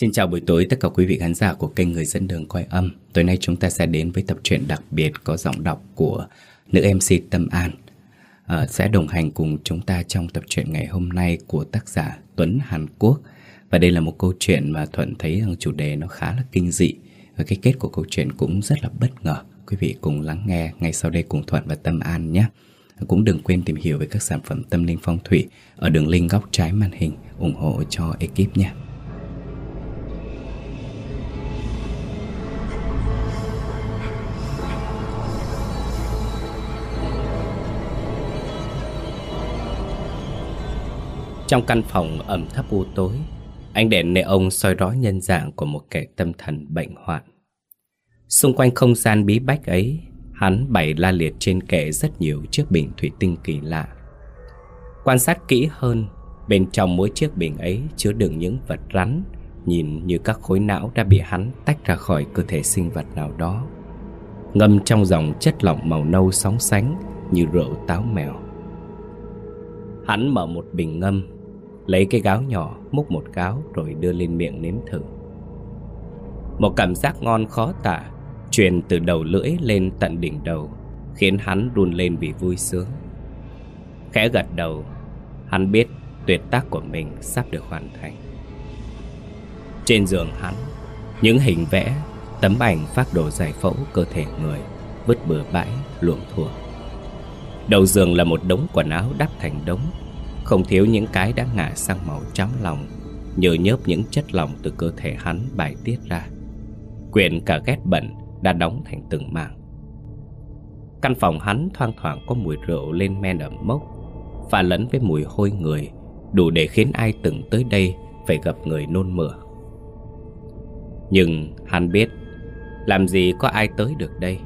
Xin chào buổi tối tất cả quý vị khán giả của kênh Người Dân Đường Coi Âm. Tối nay chúng ta sẽ đến với tập truyện đặc biệt có giọng đọc của nữ MC Tâm An. À, Sẽ đồng hành cùng chúng ta trong tập truyện ngày hôm nay của tác giả Tuấn Hàn Quốc. Và đây là một câu chuyện mà Thuận thấy rằng chủ đề nó khá là kinh dị. Và cái kết của câu chuyện cũng rất là bất ngờ. Quý vị cùng lắng nghe ngay sau đây cùng Thuận và Tâm An nhé. Cũng đừng quên tìm hiểu về các sản phẩm tâm linh phong thủy ở đường link góc trái màn hình ủng hộ cho ekip nha. Trong căn phòng ẩm thấp u tối, ánh đèn neon soi rõ nhân dạng của một kẻ tâm thần bệnh hoạn. Xung quanh không gian bí bách ấy, hắn bày la liệt trên kệ rất nhiều chiếc bình thủy tinh kỳ lạ. Quan sát kỹ hơn, bên trong mỗi chiếc bình ấy chứa đựng những vật rắn, nhìn như các khối não đã bị hắn tách ra khỏi cơ thể sinh vật nào đó. Ngâm trong dòng chất lỏng màu nâu sóng sánh như rượu táo mèo. Hắn mở một bình ngâm Lấy cái gáo nhỏ múc một gáo Rồi đưa lên miệng nếm thử. Một cảm giác ngon khó tả Truyền từ đầu lưỡi lên tận đỉnh đầu Khiến hắn run lên vì vui sướng. Khẽ gật đầu Hắn biết tuyệt tác của mình sắp được hoàn thành. Trên giường hắn Những hình vẽ Tấm ảnh phát đồ giải phẫu cơ thể người Vứt bừa bãi, luộm thuộm. Đầu giường là một đống quần áo đắp thành đống không thiếu những cái đã ngả sang màu trắng lòng, Nhờ nhớp những chất lỏng từ cơ thể hắn bài tiết ra. Quyện cả ghét bẩn đã đóng thành từng mảng. Căn phòng hắn thoang thoảng có mùi rượu lên men ẩm mốc và lẫn với mùi hôi người, Đủ để khiến ai từng tới đây phải gặp người nôn mửa. Nhưng hắn biết, Làm gì có ai tới được đây.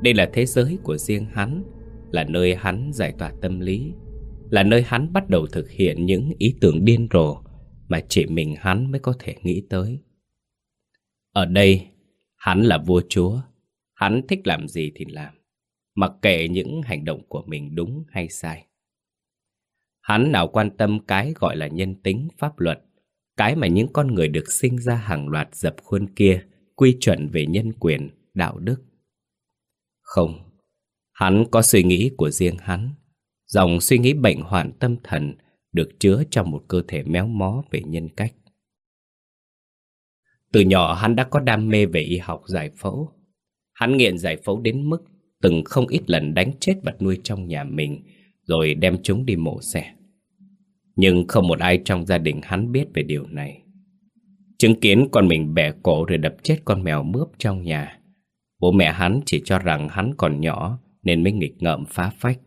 Đây là thế giới của riêng hắn, Là nơi hắn giải tỏa tâm lý là nơi hắn bắt đầu thực hiện những ý tưởng điên rồ mà chỉ mình hắn mới có thể nghĩ tới. Ở đây, hắn là vua chúa, hắn thích làm gì thì làm, mặc kệ những hành động của mình đúng hay sai. Hắn nào quan tâm cái gọi là nhân tính pháp luật, cái mà những con người được sinh ra hàng loạt dập khuôn kia quy chuẩn về nhân quyền, đạo đức. Không, hắn có suy nghĩ của riêng hắn, Dòng suy nghĩ bệnh hoạn tâm thần được chứa trong một cơ thể méo mó về nhân cách. Từ nhỏ hắn đã có đam mê về y học giải phẫu. Hắn nghiện giải phẫu đến mức từng không ít lần đánh chết vật nuôi trong nhà mình, rồi đem chúng đi mổ xẻ. Nhưng không một ai trong gia đình hắn biết về điều này. Chứng kiến con mình bẻ cổ rồi đập chết con mèo mướp trong nhà. Bố mẹ hắn chỉ cho rằng hắn còn nhỏ nên mới nghịch ngợm phá phách.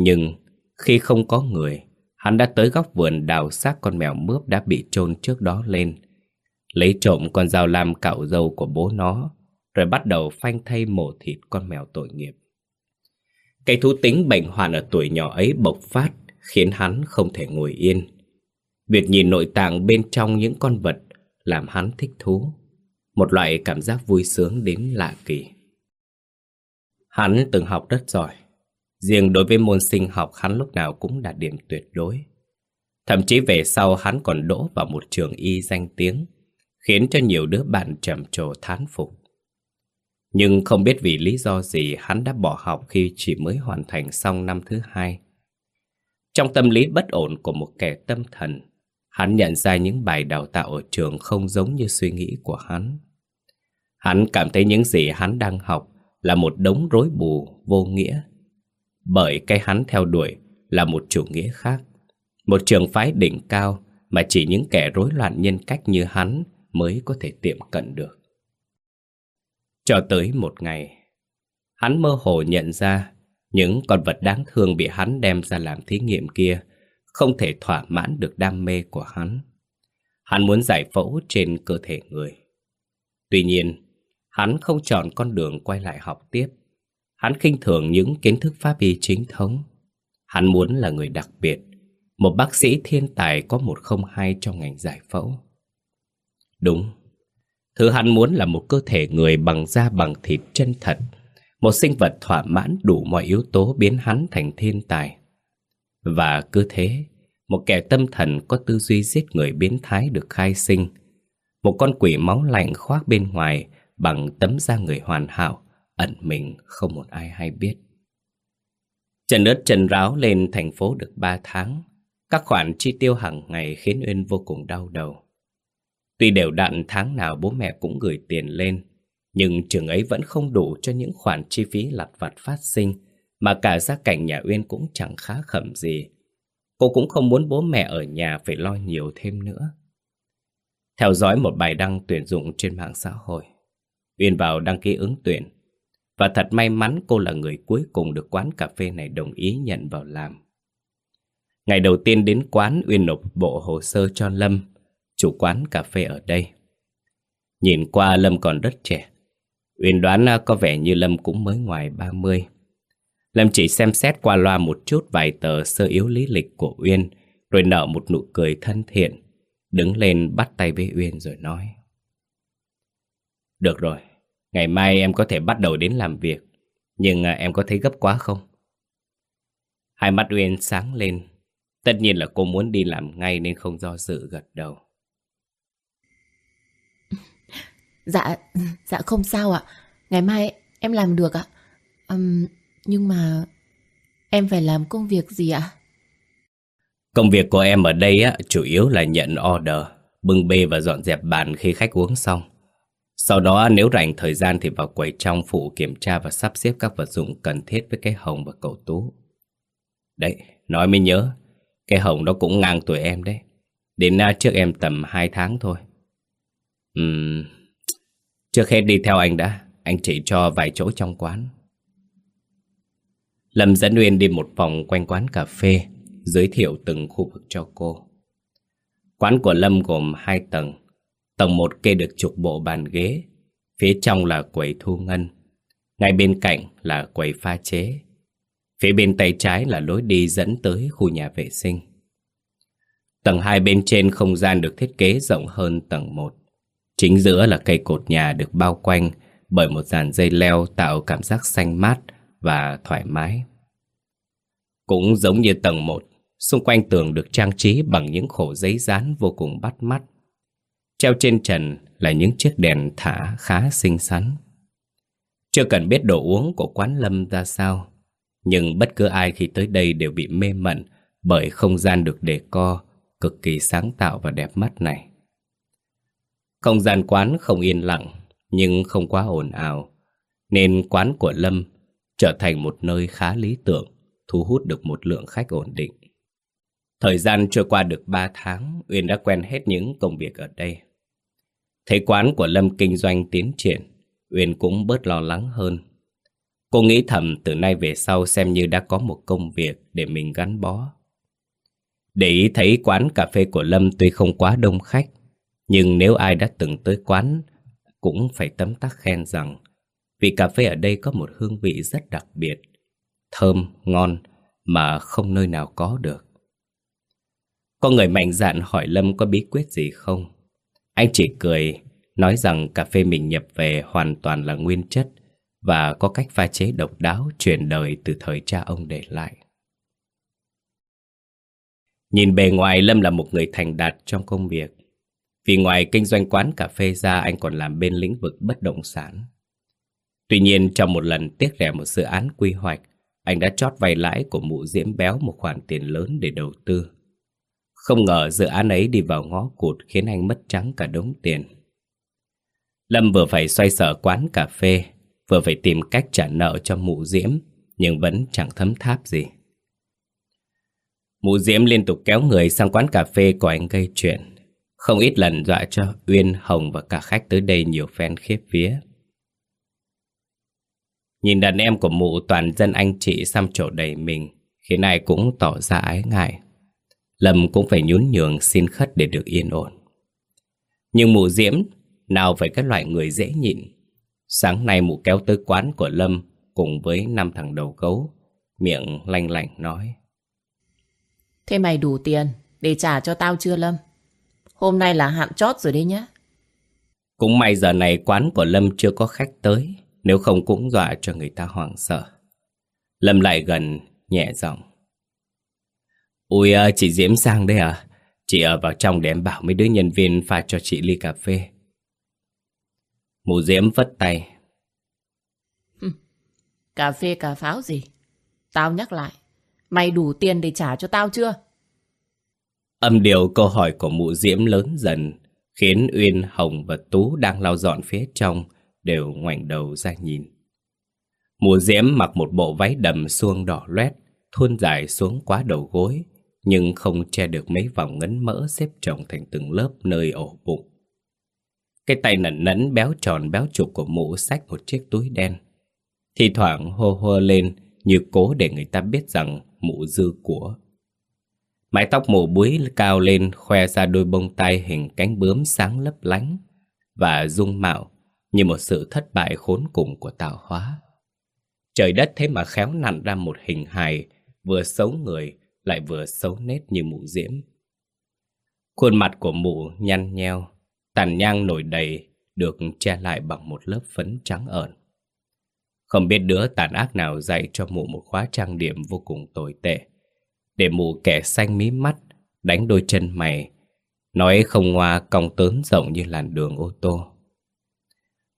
Nhưng khi không có người, hắn đã tới góc vườn đào xác con mèo mướp đã bị chôn trước đó lên. Lấy trộm con dao lam cạo râu của bố nó, rồi bắt đầu phanh thay mổ thịt con mèo tội nghiệp. Cái thú tính bệnh hoạn ở tuổi nhỏ ấy bộc phát, khiến hắn không thể ngồi yên. Việc nhìn nội tạng bên trong những con vật làm hắn thích thú, một loại cảm giác vui sướng đến lạ kỳ. Hắn từng học rất giỏi, Riêng đối với môn sinh học hắn lúc nào cũng đạt điểm tuyệt đối. Thậm chí về sau hắn còn đỗ vào một trường y danh tiếng, khiến cho nhiều đứa bạn trầm trồ thán phục. Nhưng không biết vì lý do gì hắn đã bỏ học khi chỉ mới hoàn thành xong năm thứ hai. Trong tâm lý bất ổn của một kẻ tâm thần, hắn nhận ra những bài đào tạo ở trường không giống như suy nghĩ của hắn. Hắn cảm thấy những gì hắn đang học là một đống rối bù, vô nghĩa bởi cái hắn theo đuổi là một chủ nghĩa khác. Một trường phái đỉnh cao mà chỉ những kẻ rối loạn nhân cách như hắn mới có thể tiệm cận được. Cho tới một ngày, hắn mơ hồ nhận ra những con vật đáng thương bị hắn đem ra làm thí nghiệm kia không thể thỏa mãn được đam mê của hắn. Hắn muốn giải phẫu trên cơ thể người. Tuy nhiên, hắn không chọn con đường quay lại học tiếp Hắn khinh thường những kiến thức pháp y chính thống. Hắn muốn là người đặc biệt, một bác sĩ thiên tài có một không hai trong ngành giải phẫu. Đúng, thứ hắn muốn là một cơ thể người bằng da bằng thịt chân thật, một sinh vật thỏa mãn đủ mọi yếu tố biến hắn thành thiên tài. Và cứ thế, một kẻ tâm thần có tư duy giết người biến thái được khai sinh, Một con quỷ máu lạnh khoác bên ngoài Bằng tấm da người hoàn hảo Ẩn mình không một ai hay biết. Trần ớt trần ráo lên thành phố được 3 tháng, Các khoản chi tiêu hàng ngày khiến Uyên vô cùng đau đầu. Tuy đều đặn tháng nào bố mẹ cũng gửi tiền lên, Nhưng trường ấy vẫn không đủ cho những khoản chi phí lặt vặt phát sinh, Mà cả gia cảnh nhà Uyên cũng chẳng khá khẩm gì. Cô cũng không muốn bố mẹ ở nhà phải lo nhiều thêm nữa. Theo dõi một bài đăng tuyển dụng trên mạng xã hội, Uyên vào đăng ký ứng tuyển. Và thật may mắn cô là người cuối cùng được quán cà phê này đồng ý nhận vào làm Ngày đầu tiên đến quán Uyên nộp bộ hồ sơ cho Lâm chủ quán cà phê ở đây. Nhìn qua Lâm còn rất trẻ. Uyên đoán à, có vẻ như Lâm cũng mới ngoài 30. Lâm chỉ xem xét qua loa một chút vài tờ sơ yếu lý lịch của Uyên, rồi nở một nụ cười thân thiện, đứng lên bắt tay với Uyên rồi nói. Được rồi, ngày mai em có thể bắt đầu đến làm việc, nhưng à, em có thấy gấp quá không? Hai mắt Uyên sáng lên, tất nhiên là cô muốn đi làm ngay nên không do dự gật đầu. Dạ, dạ không sao ạ. Ngày mai em làm được ạ. Um, nhưng mà em phải làm công việc gì ạ? Công việc của em ở đây á, chủ yếu là nhận order, bưng bê và dọn dẹp bàn khi khách uống xong. Sau đó nếu rảnh thời gian thì vào quầy trong phụ kiểm tra và sắp xếp các vật dụng cần thiết với cái hồng và cậu Tú. Đấy, nói mới nhớ, cái hồng đó cũng ngang tuổi em đấy. Đến à, trước em tầm 2 tháng thôi. Uhm, Trước hết đi theo anh đã Anh chỉ cho vài chỗ trong quán Lâm dẫn Uyên đi một vòng quanh quán cà phê Giới thiệu từng khu vực cho cô Quán của Lâm gồm hai tầng Tầng một kê được chục bộ bàn ghế. Phía trong là quầy thu ngân. Ngay bên cạnh là quầy pha chế. Phía bên tay trái là lối đi dẫn tới khu nhà vệ sinh. Tầng hai bên trên không gian được thiết kế rộng hơn tầng một. Chính giữa là cây cột nhà được bao quanh bởi một dàn dây leo tạo cảm giác xanh mát và thoải mái. Cũng giống như tầng 1, xung quanh tường được trang trí bằng những khổ giấy dán vô cùng bắt mắt. Treo trên trần là những chiếc đèn thả khá xinh xắn. Chưa cần biết đồ uống của quán lâm ra sao, nhưng bất cứ ai khi tới đây đều bị mê mẩn bởi không gian được đề co cực kỳ sáng tạo và đẹp mắt này. Không gian quán không yên lặng, nhưng không quá ồn ào, nên quán của Lâm trở thành một nơi khá lý tưởng, thu hút được một lượng khách ổn định. Thời gian trôi qua được 3 tháng, Uyên đã quen hết những công việc ở đây. Thấy quán của Lâm kinh doanh tiến triển, Uyên cũng bớt lo lắng hơn. Cô nghĩ thầm từ nay về sau xem như đã có một công việc để mình gắn bó. Để ý thấy quán cà phê của Lâm tuy không quá đông khách, nhưng nếu ai đã từng tới quán Cũng phải tấm tắc khen rằng Vị cà phê ở đây có một hương vị rất đặc biệt Thơm, ngon Mà không nơi nào có được Có người mạnh dạn hỏi Lâm có bí quyết gì không anh chỉ cười Nói rằng cà phê mình nhập về hoàn toàn là nguyên chất Và có cách pha chế độc đáo truyền đời từ thời cha ông để lại Nhìn bề ngoài Lâm là một người thành đạt trong công việc vì ngoài kinh doanh quán cà phê ra anh còn làm bên lĩnh vực bất động sản. Tuy nhiên trong một lần tiếc rẻ một dự án quy hoạch, anh đã chót vay lãi của mụ diễm béo một khoản tiền lớn để đầu tư. Không ngờ dự án ấy đi vào ngõ cụt khiến anh mất trắng cả đống tiền. Lâm vừa phải xoay sở quán cà phê, vừa phải tìm cách trả nợ cho mụ diễm, nhưng vẫn chẳng thấm tháp gì. Mụ diễm liên tục kéo người sang quán cà phê của anh gây chuyện. Không ít lần dọa cho Uyên, Hồng và cả khách tới đây nhiều phen khiếp vía. Nhìn đàn em của mụ toàn dân anh chị xăm trổ đầy mình, khiến ai cũng tỏ ra ái ngại. Lâm cũng phải nhún nhường xin khất để được yên ổn. Nhưng mụ Diễm nào phải cái loại người dễ nhịn. Sáng nay mụ kéo tới quán của Lâm cùng với năm thằng đầu gấu, miệng lanh lảnh nói. Thế mày đủ tiền để trả cho tao chưa Lâm? Hôm nay là hạn chót rồi đấy nhá. Cũng may giờ này quán của Lâm chưa có khách tới, nếu không cũng dọa cho người ta hoảng sợ. Lâm lại gần, nhẹ giọng. Ui, chị Diễm sang đây à? Chị ở vào trong để em bảo mấy đứa nhân viên pha cho chị ly cà phê. Mụ Diễm vất tay. Cà phê cà pháo gì? Tao nhắc lại, mày đủ tiền để trả cho tao chưa? Âm điệu câu hỏi của mụ Diễm lớn dần, khiến Uyên, Hồng và Tú đang lau dọn phía trong đều ngoảnh đầu ra nhìn. Mụ Diễm mặc một bộ váy đầm suông đỏ loét, thuôn dài xuống quá đầu gối, nhưng không che được mấy vòng ngấn mỡ xếp chồng thành từng lớp nơi ổ bụng. Cái tay nẩn nẫn béo tròn béo trục của mụ xách một chiếc túi đen. Thì thoảng hô hô lên như cố để người ta biết rằng mụ dư của. Mái tóc mụ búi cao lên khoe ra đôi bông tai hình cánh bướm sáng lấp lánh và dung mạo như một sự thất bại khốn cùng của tạo hóa. Trời đất thế mà khéo nặn ra một hình hài vừa xấu người lại vừa xấu nết như mụ diễm. Khuôn mặt của mụ nhăn nheo, tàn nhang nổi đầy được che lại bằng một lớp phấn trắng ợn. Không biết đứa tàn ác nào dạy cho mụ một khóa trang điểm vô cùng tồi tệ. Để mụ kẻ xanh mí mắt, đánh đôi chân mày, nói không ngoa cong tớn rộng như làn đường ô tô.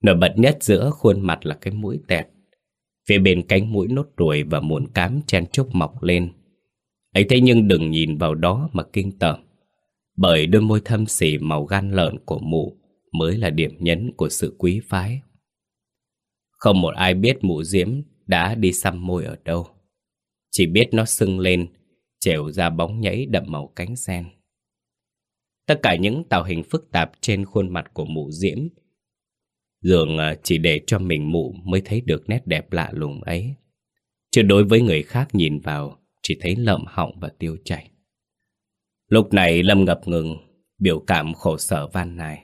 Nổi bật nhất giữa khuôn mặt là cái mũi tẹt. Phía bên cánh mũi nốt ruồi và muộn cám chen chúc mọc lên ấy thế nhưng đừng nhìn vào đó mà kinh tởm. Bởi đôi môi thâm xỉ màu gan lợn của mụ mới là điểm nhấn của sự quý phái. Không một ai biết mụ diễm đã đi xăm môi ở đâu. Chỉ biết nó sưng lên, trèo ra bóng nhảy đậm màu cánh sen. Tất cả những tạo hình phức tạp trên khuôn mặt của mụ diễm Dường à, chỉ để cho mình mụ mới thấy được nét đẹp lạ lùng ấy. Chứ đối với người khác nhìn vào, chỉ thấy lợm họng và tiêu chảy. Lúc này Lâm ngập ngừng, biểu cảm khổ sở van nài.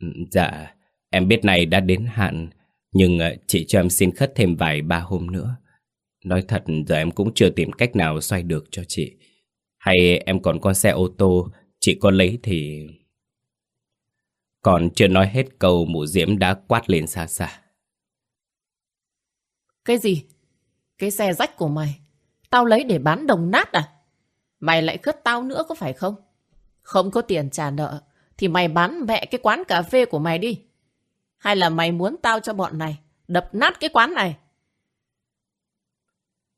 Ừ, dạ, em biết này đã đến hạn, nhưng ờ, chị cho em xin khất thêm vài ba hôm nữa. Nói thật giờ em cũng chưa tìm cách nào xoay được cho chị. Hay em còn con xe ô tô, chị có lấy thì... Còn chưa nói hết câu mụ diễm đã quát lên xa xa. Cái gì? Cái xe rách của mày, tao lấy để bán đồng nát à? Mày lại khất tao nữa có phải không? Không có tiền trả nợ, thì mày bán mẹ cái quán cà phê của mày đi. Hay là mày muốn tao cho bọn này đập nát cái quán này?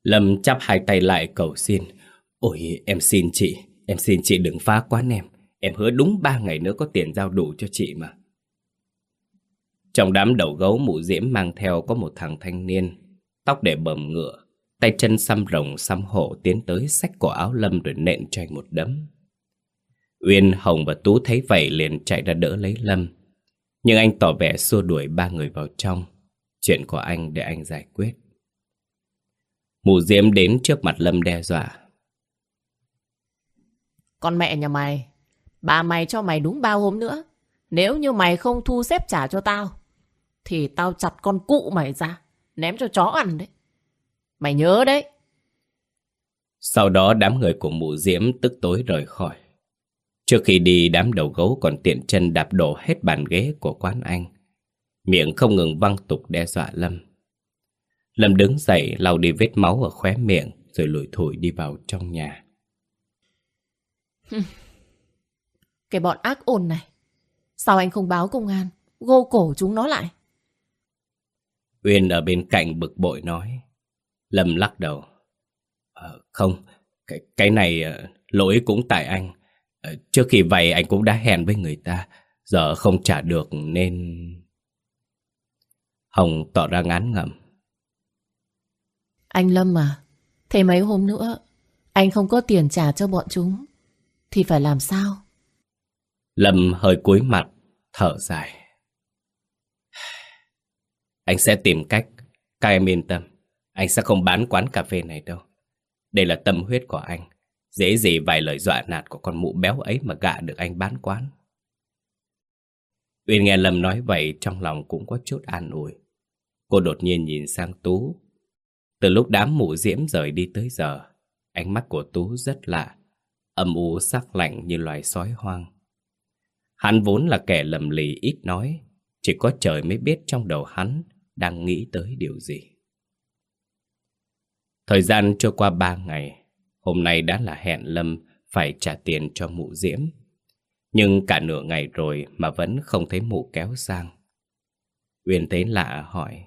Lâm chắp hai tay lại cầu xin. Ôi em xin chị, em xin chị đừng phá quán em. Em hứa đúng ba ngày nữa có tiền giao đủ cho chị mà. Trong đám đầu gấu mụ diễm mang theo có một thằng thanh niên, tóc để bầm ngựa, tay chân xăm rồng xăm hổ tiến tới sách cổ áo Lâm rồi nện cho anh một đấm. Uyên, Hồng và Tú thấy vậy liền chạy ra đỡ lấy Lâm. Nhưng anh tỏ vẻ xua đuổi ba người vào trong. Chuyện của anh để anh giải quyết. Mụ diễm đến trước mặt Lâm đe dọa. Con mẹ nhà mày Bà mày cho mày đúng bao hôm nữa. Nếu như mày không thu xếp trả cho tao, thì tao chặt con cụ mày ra, ném cho chó ăn đấy. Mày nhớ đấy. Sau đó đám người của mụ diễm tức tối rời khỏi. Trước khi đi đám đầu gấu còn tiện chân đạp đổ hết bàn ghế của quán anh. Miệng không ngừng văng tục đe dọa Lâm. Lâm đứng dậy lau đi vết máu ở khóe miệng rồi lủi thủi đi vào trong nhà. Cái bọn ác ôn này. Sao anh không báo công an? Gô cổ chúng nó lại. Uyên ở bên cạnh bực bội nói. Lâm lắc đầu. Ờ, không, cái, cái này uh, lỗi cũng tại anh. Uh, trước khi vay anh cũng đã hẹn với người ta. Giờ không trả được nên... Hồng tỏ ra ngán ngẩm. Anh Lâm à, thế mấy hôm nữa anh không có tiền trả cho bọn chúng thì phải làm sao? Lâm hơi cúi mặt, thở dài. Anh sẽ tìm cách, các em yên tâm. Anh sẽ không bán quán cà phê này đâu. Đây là tâm huyết của anh. Dễ gì vài lời dọa nạt của con mụ béo ấy mà gạ được anh bán quán. Uyên nghe Lâm nói vậy trong lòng cũng có chút an ủi. Cô đột nhiên nhìn sang Tú. Từ lúc đám mụ diễm rời đi tới giờ, ánh mắt của Tú rất lạ, âm u sắc lạnh như loài sói hoang. Hắn vốn là kẻ lầm lì ít nói, chỉ có trời mới biết trong đầu hắn đang nghĩ tới điều gì. Thời gian trôi qua ba ngày, hôm nay đã là hẹn Lâm phải trả tiền cho mụ diễm. Nhưng cả nửa ngày rồi mà vẫn không thấy mụ kéo sang. Uyên thấy lạ hỏi.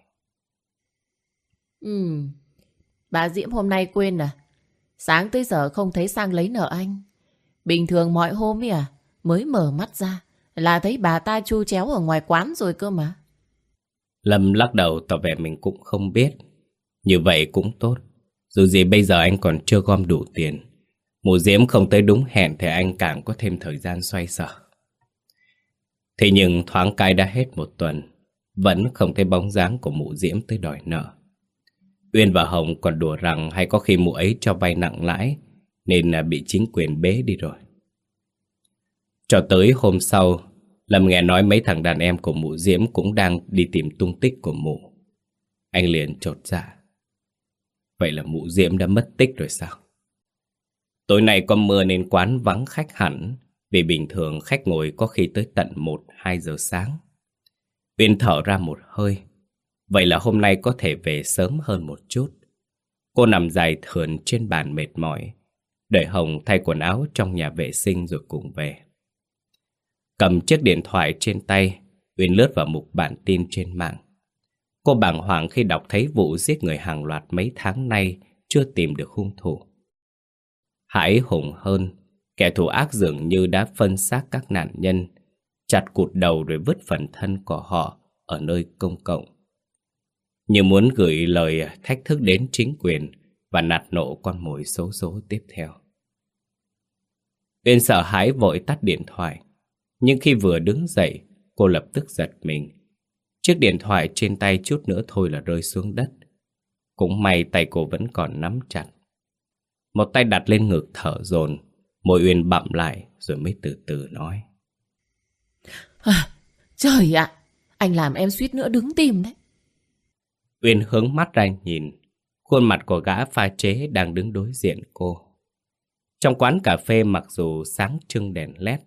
Ừ, bà Diễm hôm nay quên à? Sáng tới giờ không thấy sang lấy nợ anh. Bình thường mọi hôm ấy à, mới mở mắt ra là thấy bà ta chu chéo ở ngoài quán rồi cơ mà. Lâm lắc đầu tỏ vẻ mình cũng không biết. Như vậy cũng tốt. Dù gì bây giờ anh còn chưa gom đủ tiền. Mụ Diễm không tới đúng hẹn thì anh càng có thêm thời gian xoay sở. Thế nhưng thoáng cái đã hết một tuần, vẫn không thấy bóng dáng của mụ Diễm tới đòi nợ. Uyên và Hồng còn đùa rằng hay có khi mụ ấy cho vay nặng lãi nên là bị chính quyền bế đi rồi. Cho tới hôm sau, Lâm nghe nói mấy thằng đàn em của mụ Diễm cũng đang đi tìm tung tích của mụ. Anh liền trột dạ. Vậy là mụ Diễm đã mất tích rồi sao? Tối nay có mưa nên quán vắng khách hẳn, vì bình thường khách ngồi có khi tới tận 1-2 giờ sáng. Uyên thở ra một hơi. Vậy là hôm nay có thể về sớm hơn một chút. Cô nằm dài thườn trên bàn mệt mỏi, đợi Hồng thay quần áo trong nhà vệ sinh rồi cùng về. Cầm chiếc điện thoại trên tay, Uyên lướt vào mục bản tin trên mạng. Cô bàng hoàng khi đọc thấy vụ giết người hàng loạt mấy tháng nay chưa tìm được hung thủ. Hãi hùng hơn, kẻ thù ác dường như đã phân xác các nạn nhân, chặt cụt đầu rồi vứt phần thân của họ ở nơi công cộng. Như muốn gửi lời thách thức đến chính quyền và nạt nộ con mồi xấu số tiếp theo. Uyên sợ hãi vội tắt điện thoại, nhưng khi vừa đứng dậy, cô lập tức giật mình. Chiếc điện thoại trên tay chút nữa thôi là rơi xuống đất. Cũng may tay cô vẫn còn nắm chặt. Một tay đặt lên ngực thở dồn Môi Uyên bậm lại rồi mới từ từ nói à, Trời ạ Anh làm em suýt nữa đứng tim đấy Uyên hướng mắt ra nhìn Khuôn mặt của gã pha chế đang đứng đối diện cô Trong quán cà phê mặc dù sáng trưng đèn led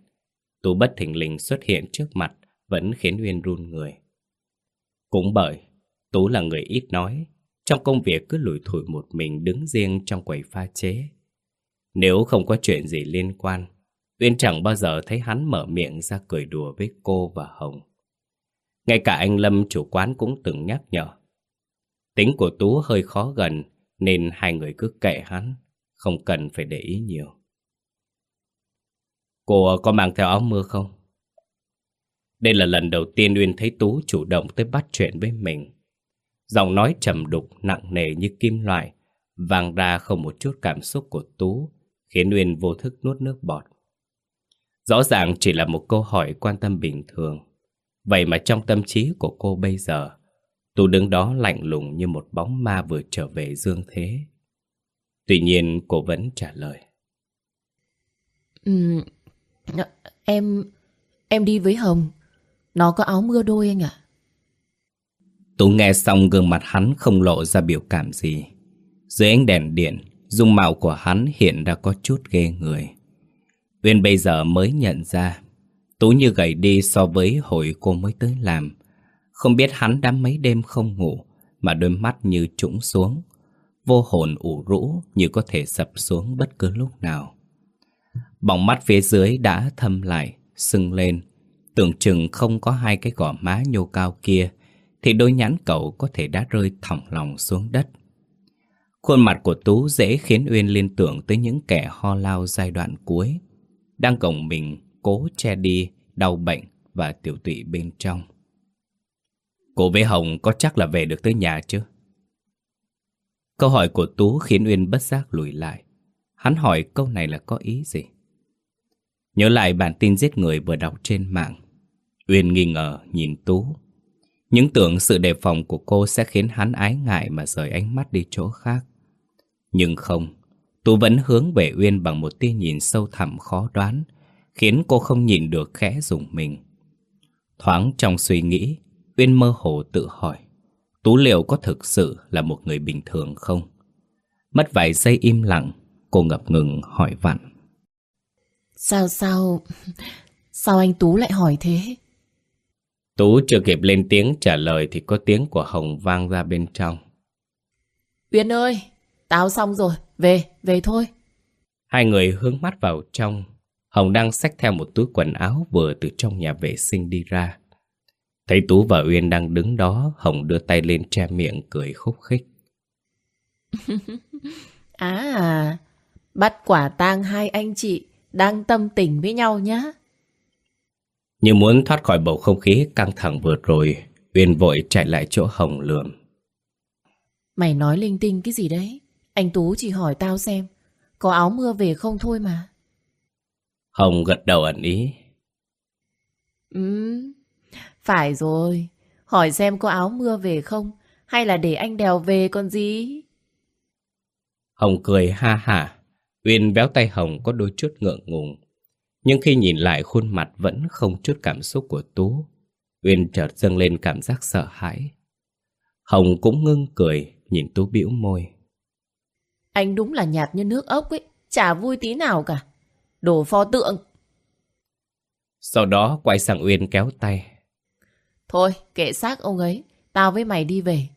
Tú bất thình lình xuất hiện trước mặt Vẫn khiến Uyên run người cũng bởi Tú là người ít nói trong công việc cứ lủi thủi một mình đứng riêng trong quầy pha chế. Nếu không có chuyện gì liên quan, Uyên chẳng bao giờ thấy hắn mở miệng ra cười đùa với cô và Hồng. Ngay cả anh Lâm chủ quán cũng từng nhắc nhở. Tính của Tú hơi khó gần nên hai người cứ kệ hắn, không cần phải để ý nhiều. Cô có mang theo áo mưa không? Đây là lần đầu tiên Uyên thấy Tú chủ động tới bắt chuyện với mình. Giọng nói trầm đục nặng nề như kim loại vang ra không một chút cảm xúc của Tú Khiến Uyên vô thức nuốt nước bọt. Rõ ràng chỉ là một câu hỏi quan tâm bình thường. Vậy mà trong tâm trí của cô bây giờ Tú đứng đó lạnh lùng như một bóng ma vừa trở về dương thế. Tuy nhiên cô vẫn trả lời. Ừ, Em... em đi với Hồng. Nó có áo mưa đôi anh ạ Tú nghe xong gương mặt hắn không lộ ra biểu cảm gì. Dưới ánh đèn điện, dung mạo của hắn hiện ra có chút ghê người. Uyên bây giờ mới nhận ra, Tú như gầy đi so với hồi cô mới tới làm. Không biết hắn đã mấy đêm không ngủ, mà đôi mắt như trũng xuống. Vô hồn ủ rũ như có thể sập xuống bất cứ lúc nào. Bóng mắt phía dưới đã thâm lại, sưng lên. Tưởng chừng không có hai cái gò má nhô cao kia thì đôi nhãn cậu có thể đã rơi thỏng lòng xuống đất. Khuôn mặt của Tú dễ khiến Uyên liên tưởng tới những kẻ ho lao giai đoạn cuối, đang gồng mình cố che đi đau bệnh và tiểu tụy bên trong. Cô với Hồng có chắc là về được tới nhà chứ? Câu hỏi của Tú khiến Uyên bất giác lùi lại. Hắn hỏi câu này là có ý gì? Nhớ lại bản tin giết người vừa đọc trên mạng. Uyên nghi ngờ nhìn Tú những tưởng sự đề phòng của cô sẽ khiến hắn ái ngại mà rời ánh mắt đi chỗ khác. Nhưng không, Tú vẫn hướng về Uyên bằng một tia nhìn sâu thẳm khó đoán, khiến cô không nhìn được khẽ dùng mình. Thoáng trong suy nghĩ, Uyên mơ hồ tự hỏi, Tú liệu có thực sự là một người bình thường không? Mất vài giây im lặng, cô ngập ngừng hỏi vặn. Sao sao, sao anh Tú lại hỏi thế? Tú chưa kịp lên tiếng trả lời thì có tiếng của Hồng vang ra bên trong. Uyên ơi, tao xong rồi, về, về thôi. Hai người hướng mắt vào trong. Hồng đang xách theo một túi quần áo vừa từ trong nhà vệ sinh đi ra. Thấy Tú và Uyên đang đứng đó, Hồng đưa tay lên che miệng cười khúc khích. à, bắt quả tang hai anh chị đang tâm tình với nhau nhá. Như muốn thoát khỏi bầu không khí căng thẳng vừa rồi, Uyên vội chạy lại chỗ Hồng lườm. Mày nói linh tinh cái gì đấy? Anh Tú chỉ hỏi tao xem, có áo mưa về không thôi mà. Hồng gật đầu ẩn ý. Ừ, phải rồi. Hỏi xem có áo mưa về không, hay là để anh đèo về con gì? Hồng cười ha hả. Uyên béo tay Hồng có đôi chút ngượng ngùng. Nhưng khi nhìn lại khuôn mặt vẫn không chút cảm xúc của Tú. Uyên chợt dâng lên cảm giác sợ hãi. Hồng cũng ngưng cười, nhìn Tú bĩu môi. Anh đúng là nhạt như nước ốc ấy, chả vui tí nào cả. Đồ pho tượng. Sau đó quay sang Uyên kéo tay. Thôi, kệ xác ông ấy, tao với mày đi về.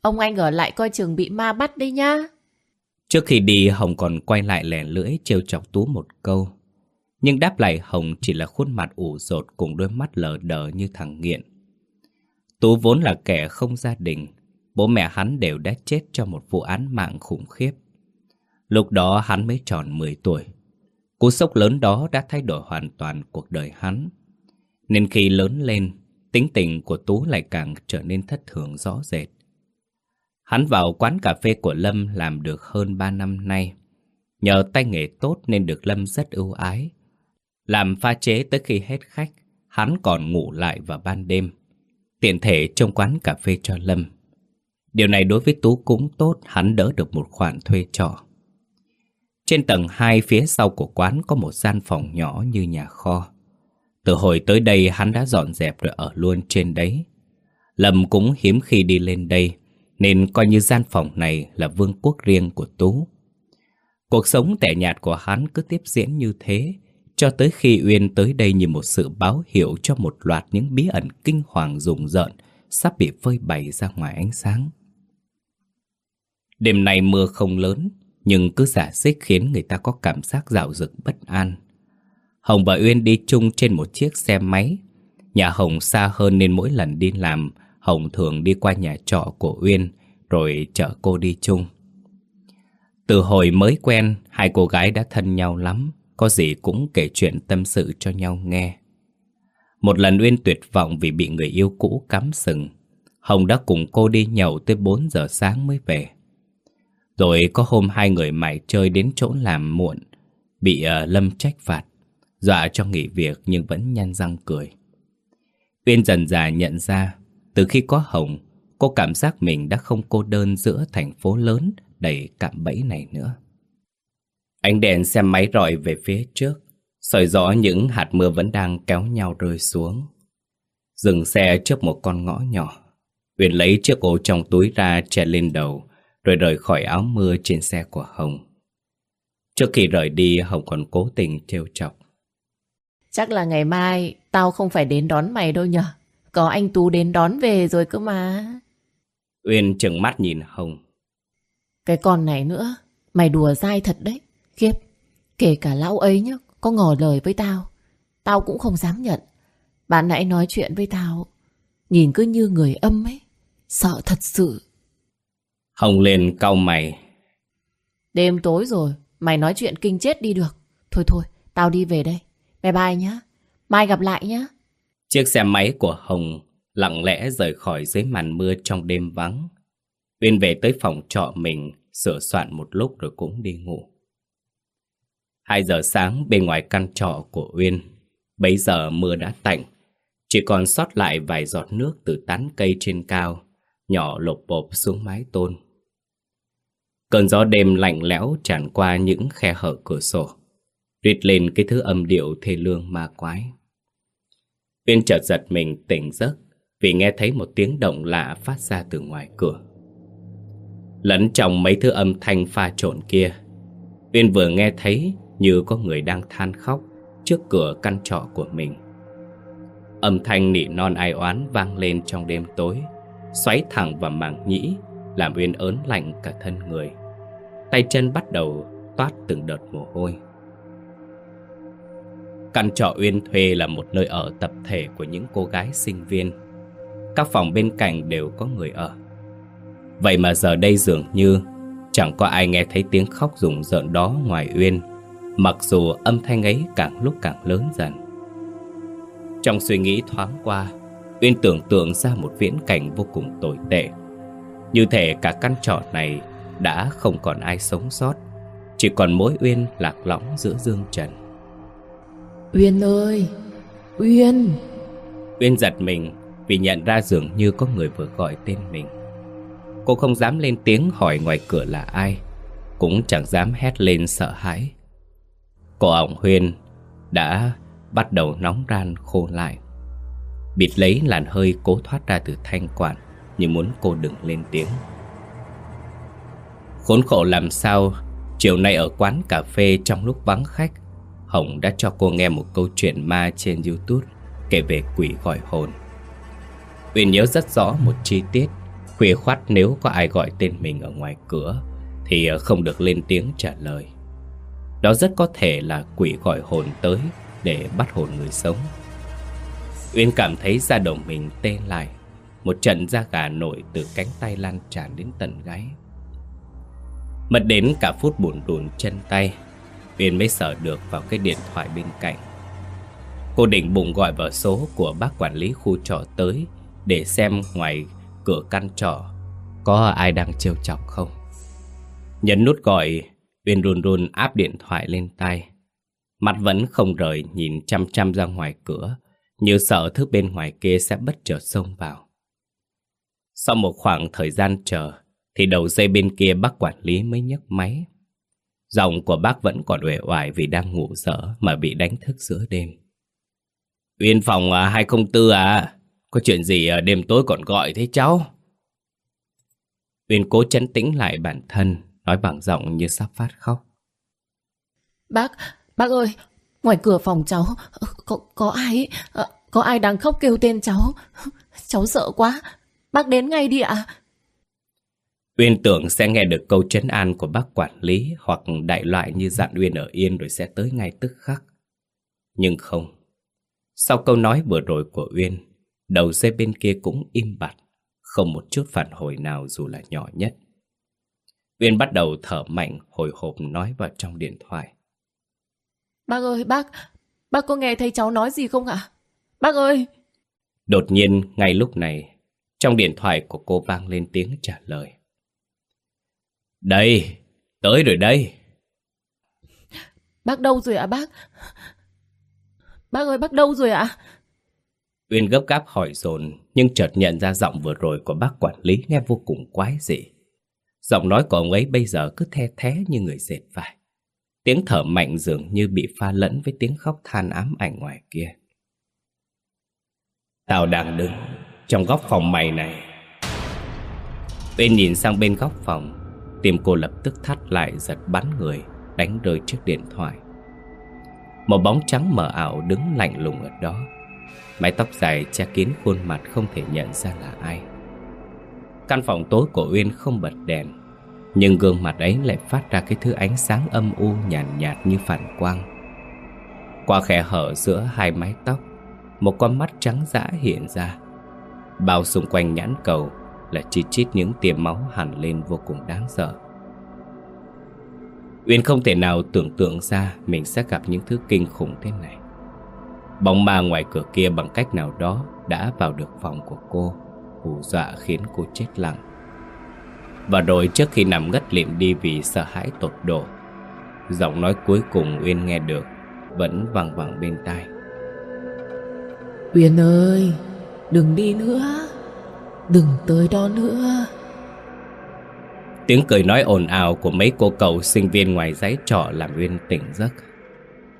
Ông anh ở lại coi chừng bị ma bắt đi nhá. Trước khi đi, Hồng còn quay lại lẻ lưỡi trêu chọc Tú một câu. Nhưng đáp lại Hồng chỉ là khuôn mặt ủ rột cùng đôi mắt lờ đờ như thằng nghiện. Tú vốn là kẻ không gia đình, bố mẹ hắn đều đã chết trong một vụ án mạng khủng khiếp. Lúc đó hắn mới tròn 10 tuổi. Cú sốc lớn đó đã thay đổi hoàn toàn cuộc đời hắn. Nên khi lớn lên, tính tình của Tú lại càng trở nên thất thường rõ rệt. Hắn vào quán cà phê của Lâm làm được hơn 3 năm nay. Nhờ tay nghề tốt nên được Lâm rất ưu ái. Làm pha chế tới khi hết khách, hắn còn ngủ lại vào ban đêm. Tiện thể trong quán cà phê cho Lâm. Điều này đối với Tú cũng tốt, hắn đỡ được một khoản thuê trọ. Trên tầng 2 phía sau của quán có một gian phòng nhỏ như nhà kho. Từ hồi tới đây hắn đã dọn dẹp rồi ở luôn trên đấy. Lâm cũng hiếm khi đi lên đây, nên coi như gian phòng này là vương quốc riêng của Tú. Cuộc sống tẻ nhạt của hắn cứ tiếp diễn như thế, cho tới khi Uyên tới đây như một sự báo hiệu cho một loạt những bí ẩn kinh hoàng rùng rợn sắp bị phơi bày ra ngoài ánh sáng. Đêm nay mưa không lớn, nhưng cứ giả xích khiến người ta có cảm giác dạo dực bất an. Hồng và Uyên đi chung trên một chiếc xe máy. Nhà Hồng xa hơn nên mỗi lần đi làm, Hồng thường đi qua nhà trọ của Uyên, rồi chở cô đi chung. Từ hồi mới quen, hai cô gái đã thân nhau lắm, có gì cũng kể chuyện tâm sự cho nhau nghe. Một lần Uyên tuyệt vọng vì bị người yêu cũ cắm sừng. Hồng đã cùng cô đi nhậu tới 4 giờ sáng mới về. Rồi có hôm hai người mải chơi đến chỗ làm muộn, bị uh, Lâm trách phạt, dọa cho nghỉ việc nhưng vẫn nhăn răng cười. Uyên dần dà nhận ra, từ khi có Hồng, cô cảm giác mình đã không cô đơn giữa thành phố lớn đầy cạm bẫy này nữa. Ánh đèn xe máy rọi về phía trước, soi rõ những hạt mưa vẫn đang kéo nhau rơi xuống. Dừng xe trước một con ngõ nhỏ. Uyên lấy chiếc ô trong túi ra che lên đầu, rồi rời khỏi áo mưa trên xe của Hồng. Trước khi rời đi, Hồng còn cố tình trêu chọc. Chắc là ngày mai tao không phải đến đón mày đâu nhở. Có anh Tú đến đón về rồi cơ mà. Uyên chừng mắt nhìn Hồng. Cái con này nữa, mày đùa dai thật đấy. Khiếp, kể cả lão ấy nhá, có ngỏ lời với tao. Tao cũng không dám nhận. Bạn nãy nói chuyện với tao, nhìn cứ như người âm ấy. Sợ thật sự. Hồng lên cau mày. Đêm tối rồi, mày nói chuyện kinh chết đi được. Thôi thôi, tao đi về đây. Bye bye nhá. Mai gặp lại nhá. Chiếc xe máy của Hồng lặng lẽ rời khỏi dưới màn mưa trong đêm vắng. Uyên về tới phòng trọ mình, sửa soạn một lúc rồi cũng đi ngủ. Hai giờ sáng bên ngoài căn trọ của Uyên, bấy giờ mưa đã tạnh, chỉ còn sót lại vài giọt nước từ tán cây trên cao, nhỏ lột bộp xuống mái tôn. Cơn gió đêm lạnh lẽo tràn qua những khe hở cửa sổ, rít lên cái thứ âm điệu thê lương ma quái. Uyên chợt giật mình tỉnh giấc vì nghe thấy một tiếng động lạ phát ra từ ngoài cửa. Lẫn trong mấy thứ âm thanh pha trộn kia, Uyên vừa nghe thấy như có người đang than khóc trước cửa căn trọ của mình. Âm thanh nỉ non ai oán vang lên trong đêm tối, xoáy thẳng vào màng nhĩ, làm Uyên ớn lạnh cả thân người. Tay chân bắt đầu toát từng đợt mồ hôi. Căn trọ Uyên thuê là một nơi ở tập thể của những cô gái sinh viên. Các phòng bên cạnh đều có người ở Vậy mà giờ đây dường như Chẳng có ai nghe thấy tiếng khóc rùng rợn đó ngoài Uyên Mặc dù âm thanh ấy càng lúc càng lớn dần. Trong suy nghĩ thoáng qua Uyên tưởng tượng ra một viễn cảnh vô cùng tồi tệ. Như thể cả căn trọ này đã không còn ai sống sót Chỉ còn mỗi Uyên lạc lõng giữa dương trần. Uyên ơi! Uyên! Uyên giật mình vì nhận ra dường như có người vừa gọi tên mình. Cô không dám lên tiếng hỏi ngoài cửa là ai Cũng chẳng dám hét lên sợ hãi Cổ ổng Huyên đã bắt đầu nóng ran khô lại. Bịt lấy làn hơi cố thoát ra từ thanh quản Như muốn cô đừng lên tiếng. Khốn khổ làm sao, Chiều nay ở quán cà phê trong lúc vắng khách, Hồng đã cho cô nghe một câu chuyện ma trên Youtube Kể về quỷ gọi hồn. Uyên nhớ rất rõ một chi tiết, Khuya khoát nếu có ai gọi tên mình ở ngoài cửa Thì không được lên tiếng trả lời. Đó rất có thể là quỷ gọi hồn tới Để bắt hồn người sống. Uyên cảm thấy da đầu mình tê lại, Một trận da gà nổi từ cánh tay lan tràn đến tận gáy. Mất đến cả phút buồn đùn chân tay, Uyên mới sợ được vào cái điện thoại bên cạnh. Cô định bụng gọi vào số của bác quản lý khu trọ tới Để xem ngoài cửa căn trọ Có ai đang trêu chọc không. Nhấn nút gọi Uyên run run áp điện thoại lên tay Mặt vẫn không rời nhìn chăm chăm ra ngoài cửa Như sợ thứ bên ngoài kia sẽ bất chợt xông vào Sau một khoảng thời gian chờ Thì đầu dây bên kia bác quản lý mới nhấc máy Giọng của bác vẫn còn uể oải vì đang ngủ dở mà bị đánh thức giữa đêm. Uyên phòng à, 204 à, có chuyện gì à, đêm tối còn gọi thế cháu? Uyên cố chấn tĩnh lại bản thân, nói bằng giọng như sắp phát khóc. Bác, bác ơi, ngoài cửa phòng cháu, có, có ai, ờ, có ai đang khóc kêu tên cháu. Cháu sợ quá, bác đến ngay đi ạ. Uyên tưởng sẽ nghe được câu trấn an của bác quản lý hoặc đại loại như dặn Uyên ở yên rồi sẽ tới ngay tức khắc. Nhưng không. Sau câu nói vừa rồi của Uyên, đầu dây bên kia cũng im bặt, không một chút phản hồi nào dù là nhỏ nhất. Uyên bắt đầu thở mạnh hồi hộp nói vào trong điện thoại. Bác ơi, bác, bác có nghe thấy cháu nói gì không ạ? Bác ơi! Đột nhiên, ngay lúc này, trong điện thoại của cô vang lên tiếng trả lời. Đây, tới rồi đây. Bác đâu rồi ạ bác? Bác ơi, bác đâu rồi ạ? Uyên gấp gáp hỏi dồn nhưng chợt nhận ra giọng vừa rồi của bác quản lý nghe vô cùng quái dị. Giọng nói của ông ấy bây giờ cứ the thé như người dệt vải. Tiếng thở mạnh dường như bị pha lẫn với tiếng khóc than ám ảnh ngoài kia. Tao đang đứng trong góc phòng mày này. Uyên nhìn sang bên góc phòng Tim cô lập tức thắt lại, giật bắn người, Đánh rơi chiếc điện thoại Một bóng trắng mờ ảo đứng lạnh lùng ở đó Mái tóc dài che kín khuôn mặt không thể nhận ra là ai Căn phòng tối của Uyên không bật đèn nhưng gương mặt ấy lại phát ra cái thứ ánh sáng âm u nhàn nhạt, nhạt như phản quang Qua khe hở giữa hai mái tóc Một con mắt trắng dã hiện ra Bao xung quanh nhãn cầu là chi chít những tia máu hẳn lên vô cùng đáng sợ. Uyên không thể nào tưởng tượng ra mình sẽ gặp những thứ kinh khủng thế này. Bóng ma ngoài cửa kia bằng cách nào đó đã vào được phòng của cô, hù dọa khiến cô chết lặng. Và rồi trước khi nằm ngất lịm đi vì sợ hãi tột độ, giọng nói cuối cùng Uyên nghe được vẫn vang vẳng bên tai. Uyên ơi, đừng đi nữa. Đừng tới đó nữa Tiếng cười nói ồn ào của mấy cô cậu sinh viên ngoài giấy trọ làm Uyên tỉnh giấc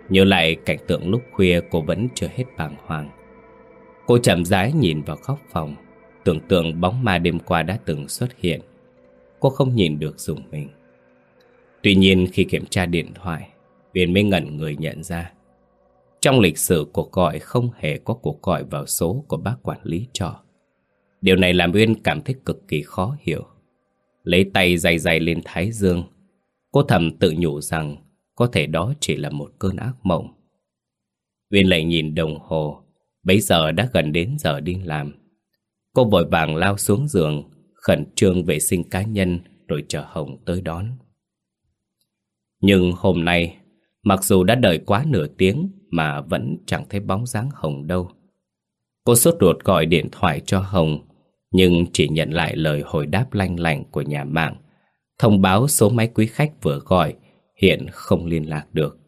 Nhớ lại cảnh tượng lúc khuya cô vẫn chưa hết bàng hoàng Cô chậm rãi nhìn vào góc phòng Tưởng tượng bóng ma đêm qua đã từng xuất hiện Cô không nhìn được dùng mình Tuy nhiên khi kiểm tra điện thoại Uyên mới ngẩn người nhận ra Trong lịch sử cuộc gọi không hề có cuộc gọi vào số của bác quản lý trọ Điều này làm Uyên cảm thấy cực kỳ khó hiểu. Lấy tay dày dày lên thái dương, cô thầm tự nhủ rằng có thể đó chỉ là một cơn ác mộng. Uyên lại nhìn đồng hồ, bấy giờ đã gần đến giờ đi làm. Cô vội vàng lao xuống giường Khẩn trương vệ sinh cá nhân Rồi chờ Hồng tới đón. Nhưng hôm nay, Mặc dù đã đợi quá nửa tiếng Mà vẫn chẳng thấy bóng dáng Hồng đâu. Cô sốt ruột gọi điện thoại cho Hồng, Nhưng chỉ nhận lại lời hồi đáp lanh lành của nhà mạng, Thông báo số máy quý khách vừa gọi, Hiện không liên lạc được.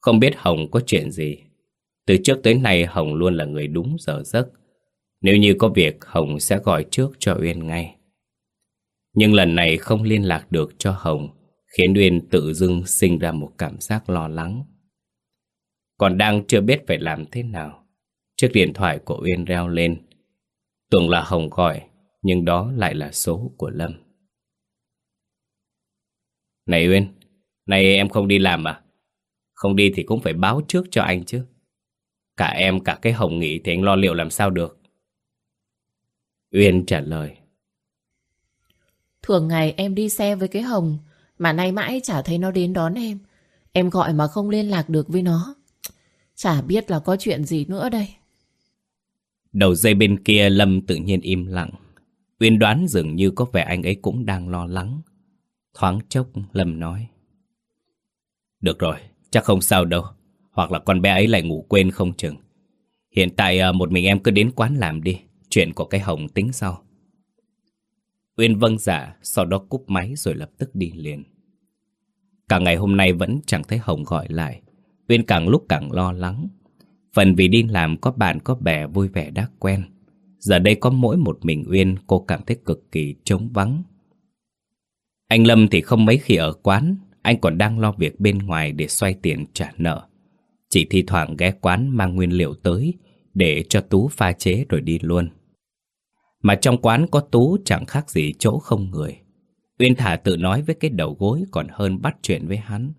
Không biết Hồng có chuyện gì. Từ trước tới nay Hồng luôn là người đúng giờ giấc. Nếu như có việc, Hồng sẽ gọi trước cho Uyên ngay. Nhưng lần này không liên lạc được cho Hồng, Khiến Uyên tự dưng sinh ra một cảm giác lo lắng. Còn đang chưa biết phải làm thế nào, Chiếc điện thoại của Uyên reo lên. Tưởng là Hồng gọi, Nhưng đó lại là số của Lâm. Này Uyên Này em không đi làm à? Không đi thì cũng phải báo trước cho anh chứ. Cả em, cả cái Hồng nghỉ Thì anh lo liệu làm sao được? Uyên trả lời Thường ngày em đi xe với cái Hồng Mà nay mãi chả thấy nó đến đón em Em gọi mà không liên lạc được với nó Chả biết là có chuyện gì nữa đây Đầu dây bên kia Lâm tự nhiên im lặng. Uyên đoán dường như có vẻ anh ấy cũng đang lo lắng. Thoáng chốc Lâm nói. Được rồi, chắc không sao đâu. Hoặc là con bé ấy lại ngủ quên không chừng. Hiện tại à, một mình em cứ đến quán làm đi. Chuyện của cái hồng tính sau. Uyên vâng dạ, sau đó cúp máy rồi lập tức đi liền. Cả ngày hôm nay vẫn chẳng thấy Hồng gọi lại. Uyên càng lúc càng lo lắng. Phần vì đi làm có bạn có bè vui vẻ đã quen Giờ đây có mỗi một mình Uyên Cô cảm thấy cực kỳ trống vắng Anh Lâm thì không mấy khi ở quán Anh còn đang lo việc bên ngoài để xoay tiền trả nợ Chỉ thi thoảng ghé quán mang nguyên liệu tới Để cho Tú pha chế rồi đi luôn mà trong quán có Tú chẳng khác gì chỗ không người. Uyên thả tự nói với cái đầu gối còn hơn bắt chuyện với hắn.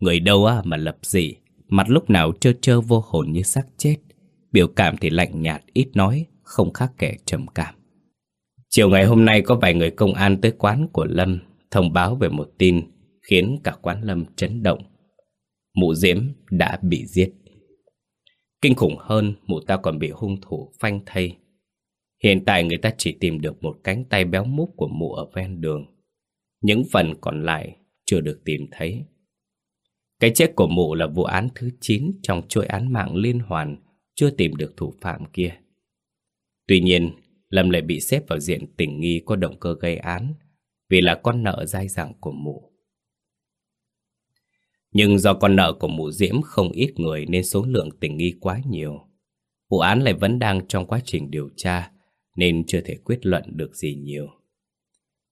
Người đâu á mà lập dị, Mặt lúc nào trơ trơ vô hồn như xác chết. Biểu cảm thì lạnh nhạt, ít nói, Không khác kẻ trầm cảm. Chiều ngày hôm nay có vài người công an tới quán của Lâm, Thông báo về một tin Khiến cả quán Lâm chấn động. Mụ Diễm đã bị giết. Kinh khủng hơn, Mụ ta còn bị hung thủ phanh thây. Hiện tại người ta chỉ tìm được một cánh tay béo múc của mụ ở ven đường Những phần còn lại chưa được tìm thấy cái chết của mụ là vụ án thứ 9 trong chuỗi án mạng liên hoàn chưa tìm được thủ phạm kia. Tuy nhiên, Lâm lại bị xếp vào diện tình nghi có động cơ gây án vì là con nợ dai dẳng của mụ. Nhưng do con nợ của mụ Diễm không ít người nên số lượng tình nghi quá nhiều. Vụ án lại vẫn đang trong quá trình điều tra nên chưa thể quyết luận được gì nhiều.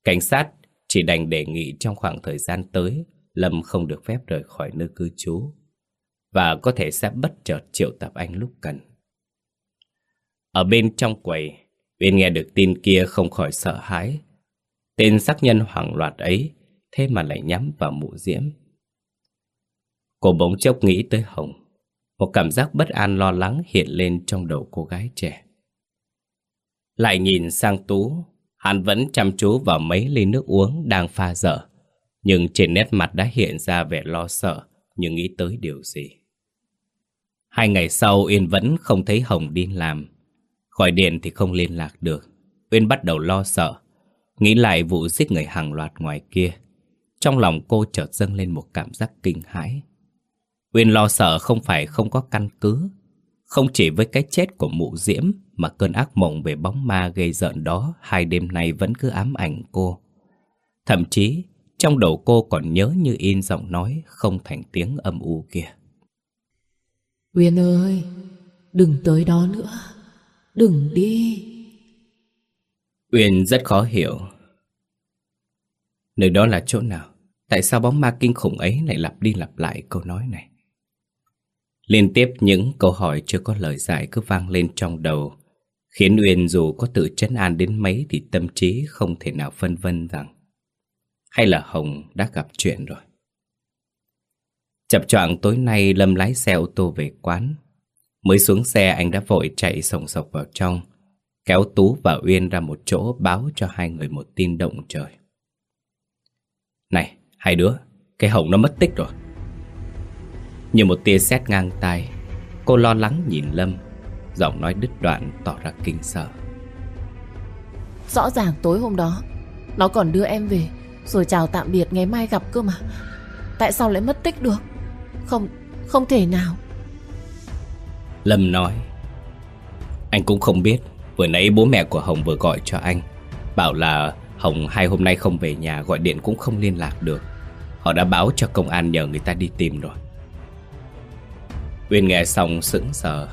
Cảnh sát chỉ đành đề nghị trong khoảng thời gian tới Lâm không được phép rời khỏi nơi cư trú và có thể sẽ bất chợt triệu tập anh lúc cần. Ở bên trong quầy, Uyên nghe được tin kia không khỏi sợ hãi. Tên sát nhân hoảng loạt ấy thế mà lại nhắm vào mụ diễm. Cô bỗng chốc nghĩ tới Hồng. Một cảm giác bất an lo lắng hiện lên trong đầu cô gái trẻ. Lại nhìn sang Tú, hắn vẫn chăm chú vào mấy ly nước uống đang pha dở nhưng trên nét mặt đã hiện ra vẻ lo sợ như nghĩ tới điều gì. Hai ngày sau uyên vẫn không thấy Hồng đi làm. khỏi điện thì không liên lạc được. Uyên bắt đầu lo sợ, nghĩ lại vụ giết người hàng loạt ngoài kia. Trong lòng cô chợt dâng lên một cảm giác kinh hãi. Uyên lo sợ không phải không có căn cứ. Không chỉ với cái chết của mụ diễm mà cơn ác mộng về bóng ma gây giận đó hai đêm nay vẫn cứ ám ảnh cô. Thậm chí trong đầu cô còn nhớ như in giọng nói không thành tiếng âm u kia. Uyên ơi, đừng tới đó nữa. Đừng đi. Uyên rất khó hiểu. Nơi đó là chỗ nào? Tại sao bóng ma kinh khủng ấy lại lặp đi lặp lại câu nói này? Liên tiếp những câu hỏi chưa có lời giải cứ vang lên trong đầu, khiến Uyên dù có tự chấn an đến mấy thì tâm trí không thể nào phân vân rằng hay là Hồng đã gặp chuyện rồi? Chập choạng tối nay Lâm lái xe ô tô về quán. Mới xuống xe anh đã vội chạy sồng sọc vào trong Kéo Tú và Uyên ra một chỗ báo cho hai người một tin động trời. Này, hai đứa, cái Hồng nó mất tích rồi. Như một tia sét ngang tai Cô lo lắng nhìn Lâm. Giọng nói đứt đoạn tỏ ra kinh sợ. Rõ ràng tối hôm đó Nó còn đưa em về Rồi chào tạm biệt ngày mai gặp cơ mà. Tại sao lại mất tích được? Không, không thể nào. Lâm nói Anh cũng không biết Vừa nãy bố mẹ của Hồng vừa gọi cho anh Bảo là Hồng hai hôm nay không về nhà Gọi điện cũng không liên lạc được. Họ đã báo cho công an nhờ người ta đi tìm rồi. Uyên nghe xong sững sờ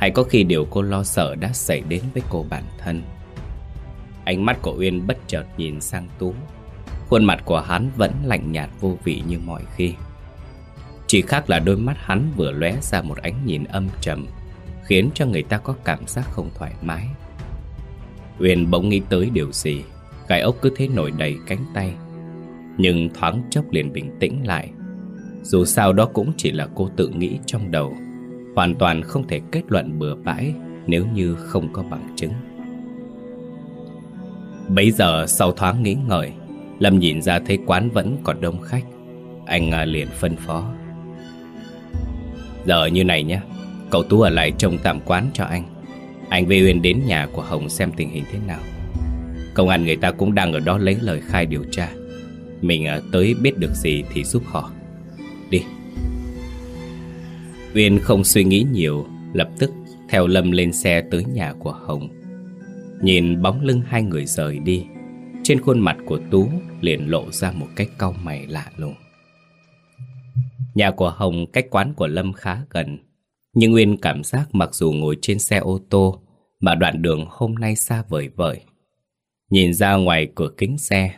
hay có khi điều cô lo sợ đã xảy đến với cô bản thân. Ánh mắt của Uyên bất chợt nhìn sang Tú. Khuôn mặt của hắn vẫn lạnh nhạt vô vị như mọi khi. Chỉ khác là đôi mắt hắn vừa lóe ra một ánh nhìn âm trầm, Khiến cho người ta có cảm giác không thoải mái. Uyên bỗng nghĩ tới điều gì Gai ốc cứ thế nổi đầy cánh tay. Nhưng thoáng chốc liền bình tĩnh lại. Dù sao đó cũng chỉ là cô tự nghĩ trong đầu. Hoàn toàn không thể kết luận bừa bãi Nếu như không có bằng chứng. Bấy giờ, sau thoáng nghĩ ngợi, Lâm nhìn ra thấy quán vẫn còn đông khách. Anh à, liền phân phó. Giờ như này nhé, Cậu Tú ở lại trông tạm quán cho anh. Anh với Uyên đến nhà của Hồng xem tình hình thế nào. Công an người ta cũng đang ở đó lấy lời khai điều tra. Mình à, tới biết được gì thì giúp họ. Đi. Uyên không suy nghĩ nhiều, Lập tức theo Lâm lên xe tới nhà của Hồng. Nhìn bóng lưng hai người rời đi, Trên khuôn mặt của Tú liền lộ ra một cái cau mày lạ lùng. Nhà của Hồng cách quán của Lâm khá gần, Nhưng Nguyên cảm giác mặc dù ngồi trên xe ô tô Mà đoạn đường hôm nay xa vời vời Nhìn ra ngoài cửa kính xe,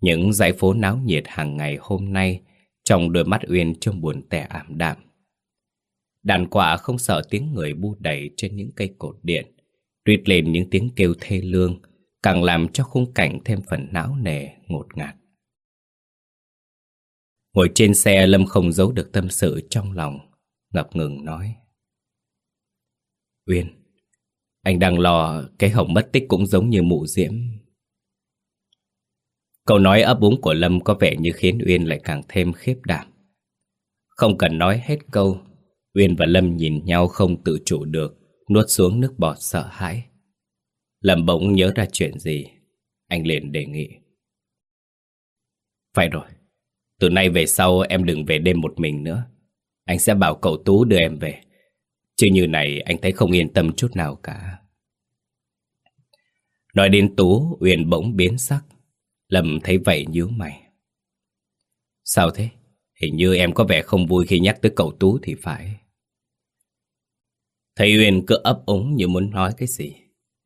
Những dãy phố náo nhiệt hàng ngày hôm nay Trong đôi mắt Uyên trông buồn tẻ ảm đạm. Đàn quả không sợ tiếng người bu đẩy trên những cây cột điện Rít lên những tiếng kêu thê lương Càng làm cho khung cảnh thêm phần não nề, ngột ngạt. Ngồi trên xe Lâm không giấu được tâm sự trong lòng Ngập ngừng nói. Uyên Anh đang lo cái hồng mất tích cũng giống như mụ diễm. Câu nói ấp úng của Lâm có vẻ như khiến Uyên lại càng thêm khiếp đảm. Không cần nói hết câu Uyên và Lâm nhìn nhau không tự chủ được, Nuốt xuống nước bọt sợ hãi. Lâm bỗng nhớ ra chuyện gì, Anh liền đề nghị. Phải rồi, Từ nay về sau em đừng về đêm một mình nữa. Anh sẽ bảo cậu Tú đưa em về, Chứ như này anh thấy không yên tâm chút nào cả. Nói đến Tú, Uyên bỗng biến sắc. Lâm thấy vậy nhíu mày. Sao thế? Hình như em có vẻ không vui khi nhắc tới cậu Tú thì phải. Thấy Uyên cứ ấp úng như muốn nói cái gì.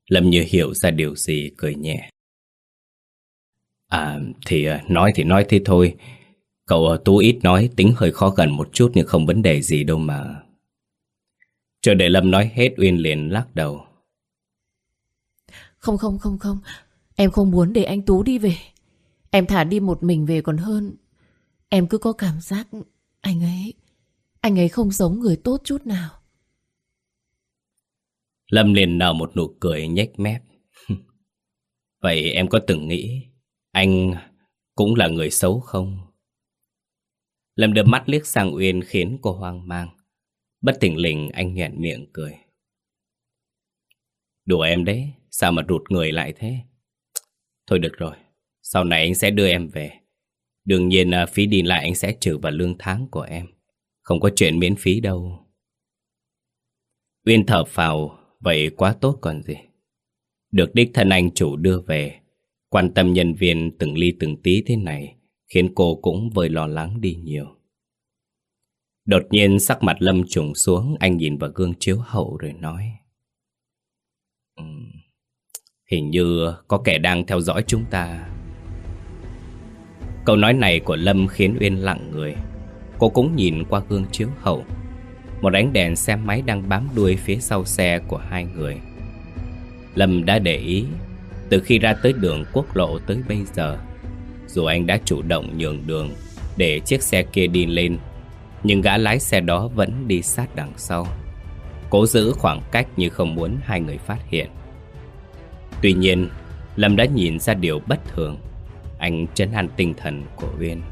Lâm như hiểu ra điều gì, cười nhẹ. À thì à, nói thì nói thế thôi. Cậu à, Tú ít nói, tính hơi khó gần một chút nhưng không vấn đề gì đâu mà. Chờ để Lâm nói hết, Uyên liền lắc đầu. Không không không không. Em không muốn để anh Tú đi về. Em thả đi một mình về còn hơn. Em cứ có cảm giác Anh ấy Anh ấy không giống người tốt chút nào. Lâm liền nở một nụ cười nhếch mép. Vậy em có từng nghĩ anh cũng là người xấu không? Lâm đưa mắt liếc sang Uyên khiến cô hoang mang. Bất tỉnh lình anh nhẹn miệng cười. Đùa em đấy, sao mà rụt người lại thế? Thôi được rồi, sau này anh sẽ đưa em về. Đương nhiên à, phí đi lại anh sẽ trừ vào lương tháng của em. Không có chuyện miễn phí đâu. Uyên thở phào Vậy quá tốt còn gì. Được đích thân anh chủ đưa về, Quan tâm nhân viên từng ly từng tí thế này Khiến cô cũng vơi lo lắng đi nhiều. Đột nhiên sắc mặt Lâm trùng xuống, Anh nhìn vào gương chiếu hậu rồi nói Hình như có kẻ đang theo dõi chúng ta. Câu nói này của Lâm khiến Uyên lặng người. Cô cũng nhìn qua gương chiếu hậu một ánh đèn xe máy đang bám đuôi phía sau xe của hai người. Lâm đã để ý, Từ khi ra tới đường quốc lộ tới bây giờ, Dù anh đã chủ động nhường đường Để chiếc xe kia đi lên, Nhưng gã lái xe đó vẫn đi sát đằng sau, Cố giữ khoảng cách như không muốn hai người phát hiện. Tuy nhiên, Lâm đã nhìn ra điều bất thường. Anh trấn an tinh thần của Uyên.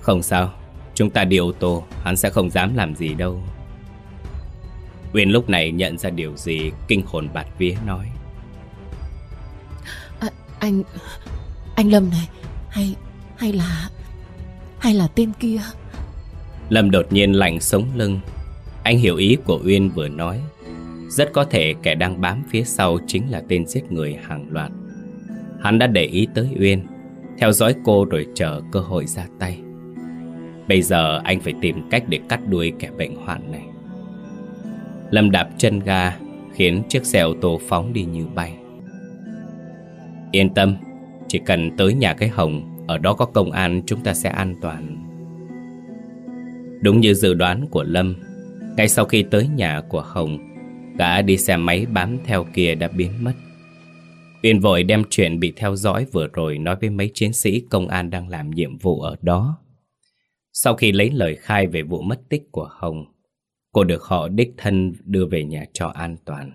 Không sao. Chúng ta đi ô tô Hắn sẽ không dám làm gì đâu Uyên lúc này nhận ra điều gì kinh hồn bạt vía nói. À, anh... Anh Lâm này, hay... hay là... hay là tên kia? Lâm đột nhiên lạnh sống lưng. Anh hiểu ý của Uyên vừa nói. Rất có thể kẻ đang bám phía sau chính là tên giết người hàng loạt. Hắn đã để ý tới Uyên, theo dõi cô rồi chờ cơ hội ra tay. Bây giờ anh phải tìm cách để cắt đuôi kẻ bệnh hoạn này. Lâm đạp chân ga khiến chiếc xe ô tô phóng đi như bay. Yên tâm, chỉ cần tới nhà cái hồng, ở đó có công an chúng ta sẽ an toàn. Đúng như dự đoán của Lâm, ngay sau khi tới nhà của Hồng, gã đi xe máy bám theo kia đã biến mất. Uyên vội đem chuyện bị theo dõi vừa rồi nói với mấy chiến sĩ công an đang làm nhiệm vụ ở đó. Sau khi lấy lời khai về vụ mất tích của Hồng, cô được họ đích thân đưa về nhà cho an toàn.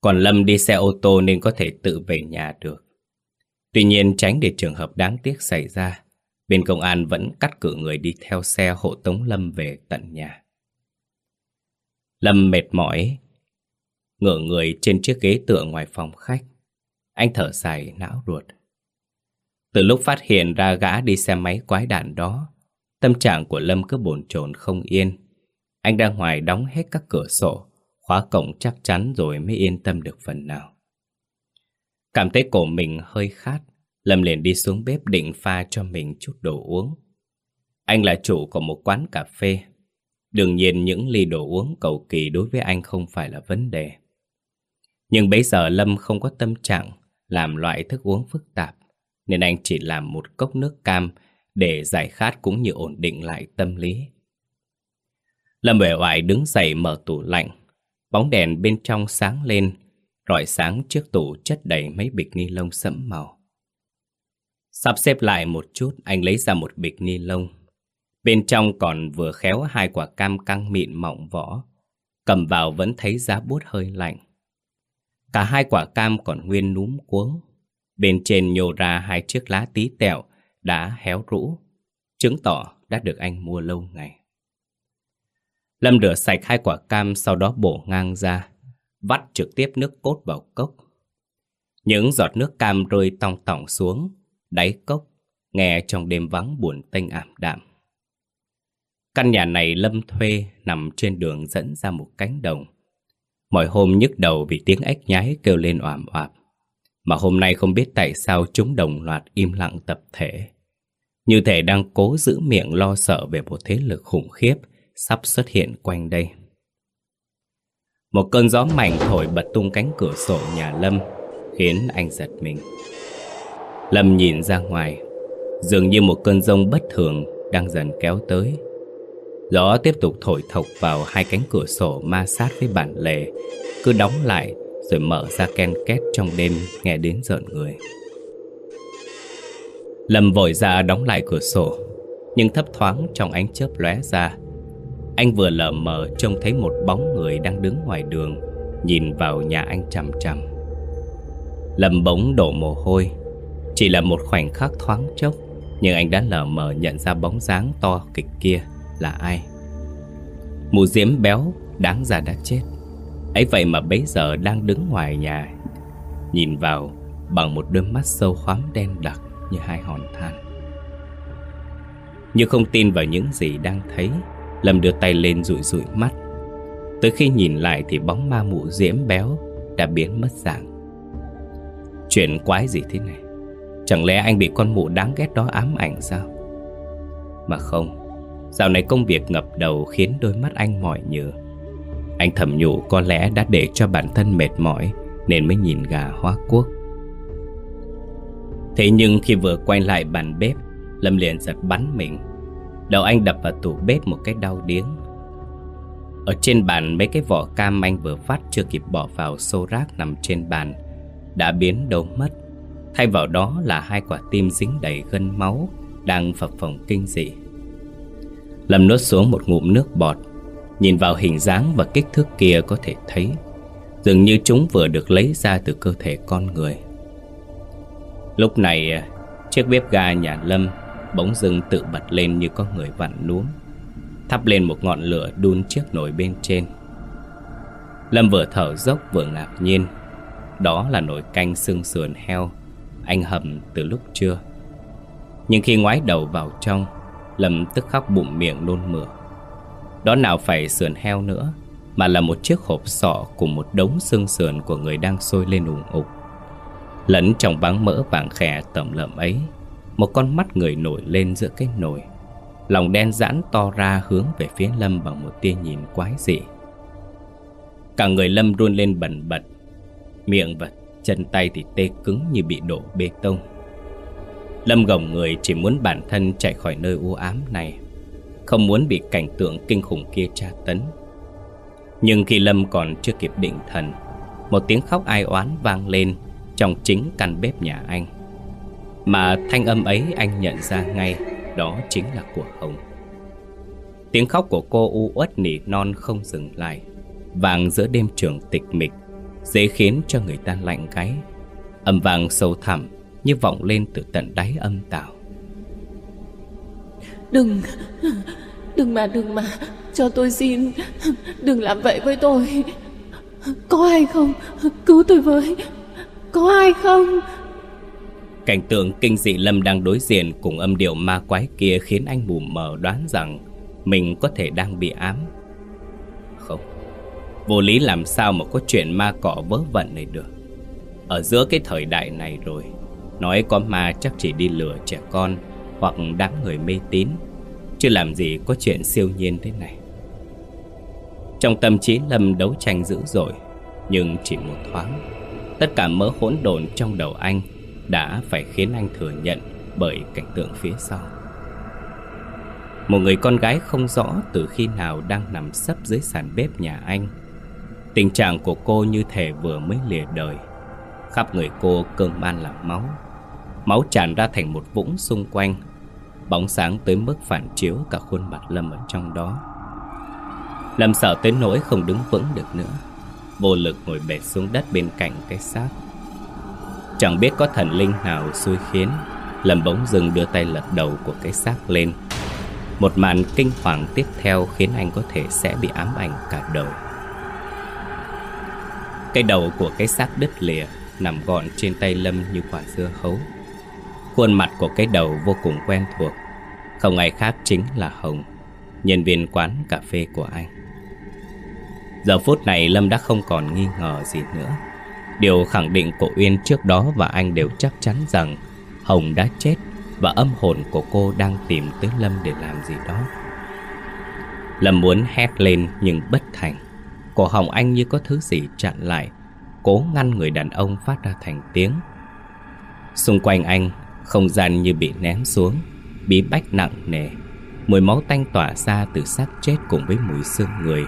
Còn Lâm đi xe ô tô nên có thể tự về nhà được. Tuy nhiên tránh để trường hợp đáng tiếc xảy ra, bên công an vẫn cắt cử người đi theo xe hộ tống Lâm về tận nhà. Lâm mệt mỏi, ngửa người trên chiếc ghế tựa ngoài phòng khách. Anh thở dài não ruột. Từ lúc phát hiện ra gã đi xe máy quái đạn đó, tâm trạng của Lâm cứ bồn chồn không yên. Anh ra ngoài đóng hết các cửa sổ, khóa cổng chắc chắn rồi mới yên tâm được phần nào. Cảm thấy cổ mình hơi khát, Lâm liền đi xuống bếp định pha cho mình chút đồ uống. Anh là chủ của một quán cà phê. Đương nhiên những ly đồ uống cầu kỳ đối với anh không phải là vấn đề. Nhưng bây giờ Lâm không có tâm trạng làm loại thức uống phức tạp, nên anh chỉ làm một cốc nước cam để giải khát cũng như ổn định lại tâm lý. Lâm bể oải đứng dậy mở tủ lạnh, bóng đèn bên trong sáng lên, rọi sáng trước tủ chất đầy mấy bịch ni lông sẫm màu. Sắp xếp lại một chút, anh lấy ra một bịch ni lông. Bên trong còn vừa khéo hai quả cam căng mịn mọng vỏ, cầm vào vẫn thấy giá bút hơi lạnh. Cả hai quả cam còn nguyên núm cuống. Bên trên nhô ra hai chiếc lá tí tẹo đã héo rũ, chứng tỏ đã được anh mua lâu ngày. Lâm rửa sạch hai quả cam sau đó bổ ngang ra, vắt trực tiếp nước cốt vào cốc. Những giọt nước cam rơi tòng tỏng xuống, đáy cốc, nghe trong đêm vắng buồn tênh ảm đạm. Căn nhà này Lâm thuê nằm trên đường dẫn ra một cánh đồng. Mọi hôm nhức đầu vì tiếng ếch nhái kêu lên oàm oạp. Mà hôm nay không biết tại sao chúng đồng loạt im lặng tập thể. Như thể đang cố giữ miệng lo sợ về một thế lực khủng khiếp sắp xuất hiện quanh đây. Một cơn gió mạnh thổi bật tung cánh cửa sổ nhà Lâm, khiến anh giật mình. Lâm nhìn ra ngoài, dường như một cơn rông bất thường đang dần kéo tới. Gió tiếp tục thổi thọc vào hai cánh cửa sổ ma sát với bản lề, cứ đóng lại rồi mở ra ken két trong đêm nghe đến rợn người. Lâm vội ra đóng lại cửa sổ, nhưng thấp thoáng trong ánh chớp lóe ra. Anh vừa lờ mờ trông thấy một bóng người đang đứng ngoài đường, nhìn vào nhà anh chằm chằm. Lâm bỗng đổ mồ hôi, chỉ là một khoảnh khắc thoáng chốc, nhưng anh đã lờ mờ nhận ra bóng dáng to kịch kia là ai. Mụ diễm béo đáng ra đã chết ấy vậy mà bấy giờ đang đứng ngoài nhà, nhìn vào bằng một đôi mắt sâu khoáng đen đặc như hai hòn than. Như không tin vào những gì đang thấy, Lâm đưa tay lên rụi rụi mắt. Tới khi nhìn lại thì bóng ma mụ diễm béo đã biến mất dạng. Chuyện quái gì thế này? Chẳng lẽ anh bị con mụ đáng ghét đó ám ảnh sao? Mà không, dạo này công việc ngập đầu khiến đôi mắt anh mỏi nhừ. Anh thầm nhủ có lẽ đã để cho bản thân mệt mỏi nên mới nhìn gà hóa quốc. Thế nhưng khi vừa quay lại bàn bếp, Lâm liền giật bắn mình. Đầu anh đập vào tủ bếp một cái đau điếng. Ở trên bàn mấy cái vỏ cam anh vừa phát chưa kịp bỏ vào xô rác nằm trên bàn đã biến đâu mất. Thay vào đó là hai quả tim dính đầy gân máu đang phập phồng kinh dị. Lâm nuốt xuống một ngụm nước bọt, nhìn vào hình dáng và kích thước kia có thể thấy dường như chúng vừa được lấy ra từ cơ thể con người. Lúc này, chiếc bếp ga nhà Lâm bỗng dưng tự bật lên như có người vặn núm. Thắp lên một ngọn lửa đun chiếc nồi bên trên Lâm vừa thở dốc vừa ngạc nhiên Đó là nồi canh xương sườn heo Anh hầm từ lúc trưa Nhưng khi ngoái đầu vào trong Lâm tức khóc bụng miệng nôn mửa đó nào phải sườn heo nữa, Mà là một chiếc hộp sọ Cùng một đống xương sườn của người đang sôi lên ủng ục. Lẫn trong báng mỡ vàng khè tẩm lợm ấy, Một con mắt người nổi lên giữa cái nồi. Lòng đen giãn to ra hướng về phía Lâm bằng một tia nhìn quái dị. Cả người Lâm run lên bẩn bật, Miệng và chân tay thì tê cứng như bị đổ bê tông. Lâm gồng người chỉ muốn bản thân chạy khỏi nơi u ám này. Không muốn bị cảnh tượng kinh khủng kia tra tấn. Nhưng khi Lâm còn chưa kịp định thần, Một tiếng khóc ai oán vang lên Trong chính căn bếp nhà anh. Mà thanh âm ấy anh nhận ra ngay, Đó chính là của Hồng. Tiếng khóc của cô u uất nỉ non không dừng lại, Vàng giữa đêm trường tịch mịch, Dễ khiến cho người ta lạnh gáy. Âm vàng sâu thẳm Như vọng lên từ tận đáy âm tào Đừng Đừng mà đừng mà, Cho tôi xin. Đừng làm vậy với tôi. Có ai không? Cứu tôi với. Có ai không? Cảnh tượng kinh dị Lâm đang đối diện Cùng âm điệu ma quái kia Khiến anh mù mờ đoán rằng Mình có thể đang bị ám. Không, Vô lý làm sao mà có chuyện ma cỏ vớ vẩn này được. Ở giữa cái thời đại này rồi, Nói có ma chắc chỉ đi lừa trẻ con hoặc đám người mê tín, Chứ làm gì có chuyện siêu nhiên thế này. Trong tâm trí Lâm đấu tranh dữ dội, Nhưng chỉ một thoáng, Tất cả mớ hỗn độn trong đầu anh Đã phải khiến anh thừa nhận Bởi cảnh tượng phía sau. Một người con gái không rõ từ khi nào đang nằm sấp dưới sàn bếp nhà anh. Tình trạng của cô như thể vừa mới lìa đời. Khắp người cô cơn ban là máu. Máu tràn ra thành một vũng xung quanh. Bóng sáng tới mức phản chiếu cả khuôn mặt Lâm ở trong đó. Lâm sợ tới nỗi không đứng vững được nữa. Vô lực ngồi bệt xuống đất bên cạnh cái xác. Chẳng biết có thần linh nào xui khiến, Lâm bỗng dừng đưa tay lật đầu của cái xác lên. Một màn kinh hoàng tiếp theo khiến anh có thể sẽ bị ám ảnh cả đầu. cái đầu của cái xác đứt lìa, Nằm gọn trên tay Lâm như quả dưa hấu. Khuôn mặt của cái đầu vô cùng quen thuộc. Không ai khác chính là Hồng, Nhân viên quán cà phê của anh. Giờ phút này Lâm đã không còn nghi ngờ gì nữa. Điều khẳng định của Uyên trước đó và anh đều chắc chắn rằng Hồng đã chết Và âm hồn của cô đang tìm tới Lâm để làm gì đó. Lâm muốn hét lên nhưng bất thành. Cổ họng anh như có thứ gì chặn lại, Cố ngăn người đàn ông phát ra thành tiếng. Xung quanh anh không gian như bị ném xuống Bí bách nặng nề. Mùi máu tanh tỏa ra từ xác chết Cùng với mùi xương người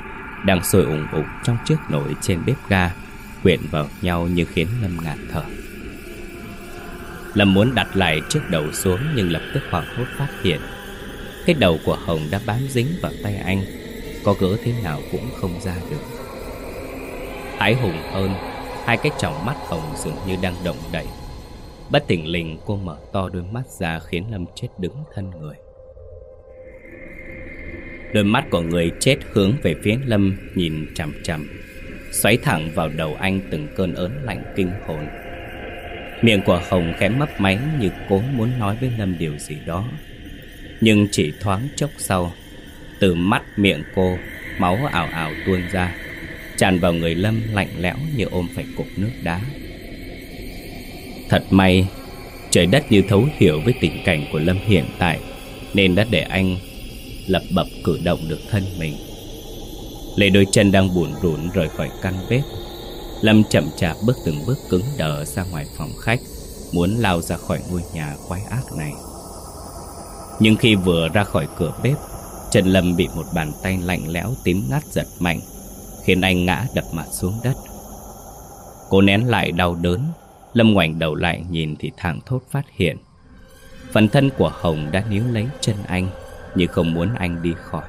Đang sôi ủng ục trong chiếc nồi trên bếp ga, Quyện vào nhau như khiến Lâm ngạt thở. Lâm muốn đặt lại chiếc đầu xuống Nhưng lập tức hoảng hốt phát hiện. Cái đầu của Hồng đã bám dính vào tay anh, Có gỡ thế nào cũng không ra được. Hãi hùng hơn, Hai cái tròng mắt hồng dường như đang động đậy. Bất tỉnh lình, cô mở to đôi mắt ra Khiến Lâm chết đứng thân người. Đôi mắt của người chết hướng về phía Lâm, Nhìn chằm chằm, Xoáy thẳng vào đầu anh từng cơn ớn lạnh kinh hồn. Miệng của Hồng khẽ mấp máy Như cố muốn nói với Lâm điều gì đó. Nhưng chỉ thoáng chốc sau, Từ mắt miệng cô, Máu ảo ảo tuôn ra, Tràn vào người Lâm lạnh lẽo như ôm phải cục nước đá. Thật may, Trời đất như thấu hiểu với tình cảnh của Lâm hiện tại, Nên đã để anh lập bập cử động được thân mình. Lấy đôi chân đang buồn rủn rời khỏi căn bếp. Lâm chậm chạp bước từng bước cứng đờ ra ngoài phòng khách, Muốn lao ra khỏi ngôi nhà quái ác này. Nhưng khi vừa ra khỏi cửa bếp Trần Lâm bị một bàn tay lạnh lẽo tím ngắt giật mạnh, Khiến anh ngã đập mặt xuống đất. Cô nén lại đau đớn Lâm ngoảnh đầu lại nhìn thì thẳng thốt phát hiện. Phần thân của Hồng đã níu lấy chân anh, Như không muốn anh đi khỏi.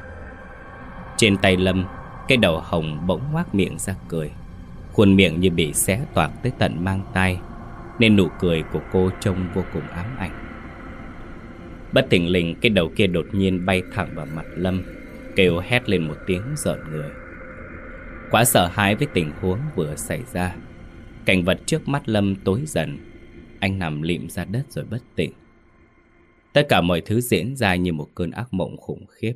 Trên tay Lâm, Cái đầu Hồng bỗng ngoác miệng ra cười. Khuôn miệng như bị xé toạc tới tận mang tay Nên nụ cười của cô trông vô cùng ám ảnh. Bất thình lình, cái đầu kia đột nhiên bay thẳng vào mặt Lâm, Kêu hét lên một tiếng giận người. Quá sợ hãi với tình huống vừa xảy ra Cảnh vật trước mắt Lâm tối dần. Anh nằm lịm ra đất rồi bất tỉnh. Tất cả mọi thứ diễn ra như một cơn ác mộng khủng khiếp.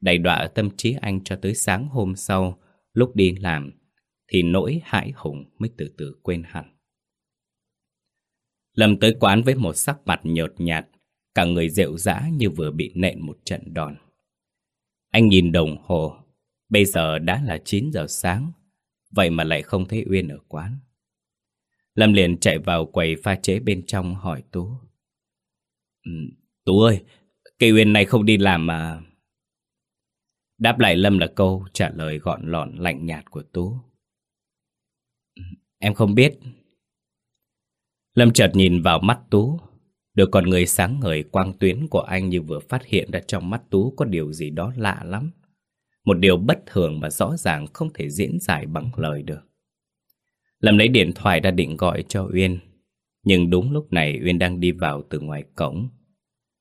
Đầy đọa tâm trí anh cho tới sáng hôm sau, Lúc đi làm, Thì nỗi hãi hùng mới từ từ quên hẳn. Lâm tới quán với một sắc mặt nhợt nhạt, Cả người rệu rã như vừa bị nện một trận đòn. Anh nhìn đồng hồ, Bây giờ đã là 9 giờ sáng, Vậy mà lại không thấy Uyên ở quán. Lâm liền chạy vào quầy pha chế bên trong hỏi Tú. Ừ, Tú ơi, Cây Uyên này không đi làm mà. Đáp lại Lâm là câu trả lời gọn lọn, lạnh nhạt của Tú. Ừ, em không biết. Lâm chợt nhìn vào mắt Tú. Đôi con người sáng ngời, quang tuyến của anh như vừa phát hiện ra trong mắt Tú có điều gì đó lạ lắm. Một điều bất thường mà rõ ràng không thể diễn giải bằng lời được. Lâm lấy điện thoại ra định gọi cho Uyên. Nhưng đúng lúc này Uyên đang đi vào từ ngoài cổng.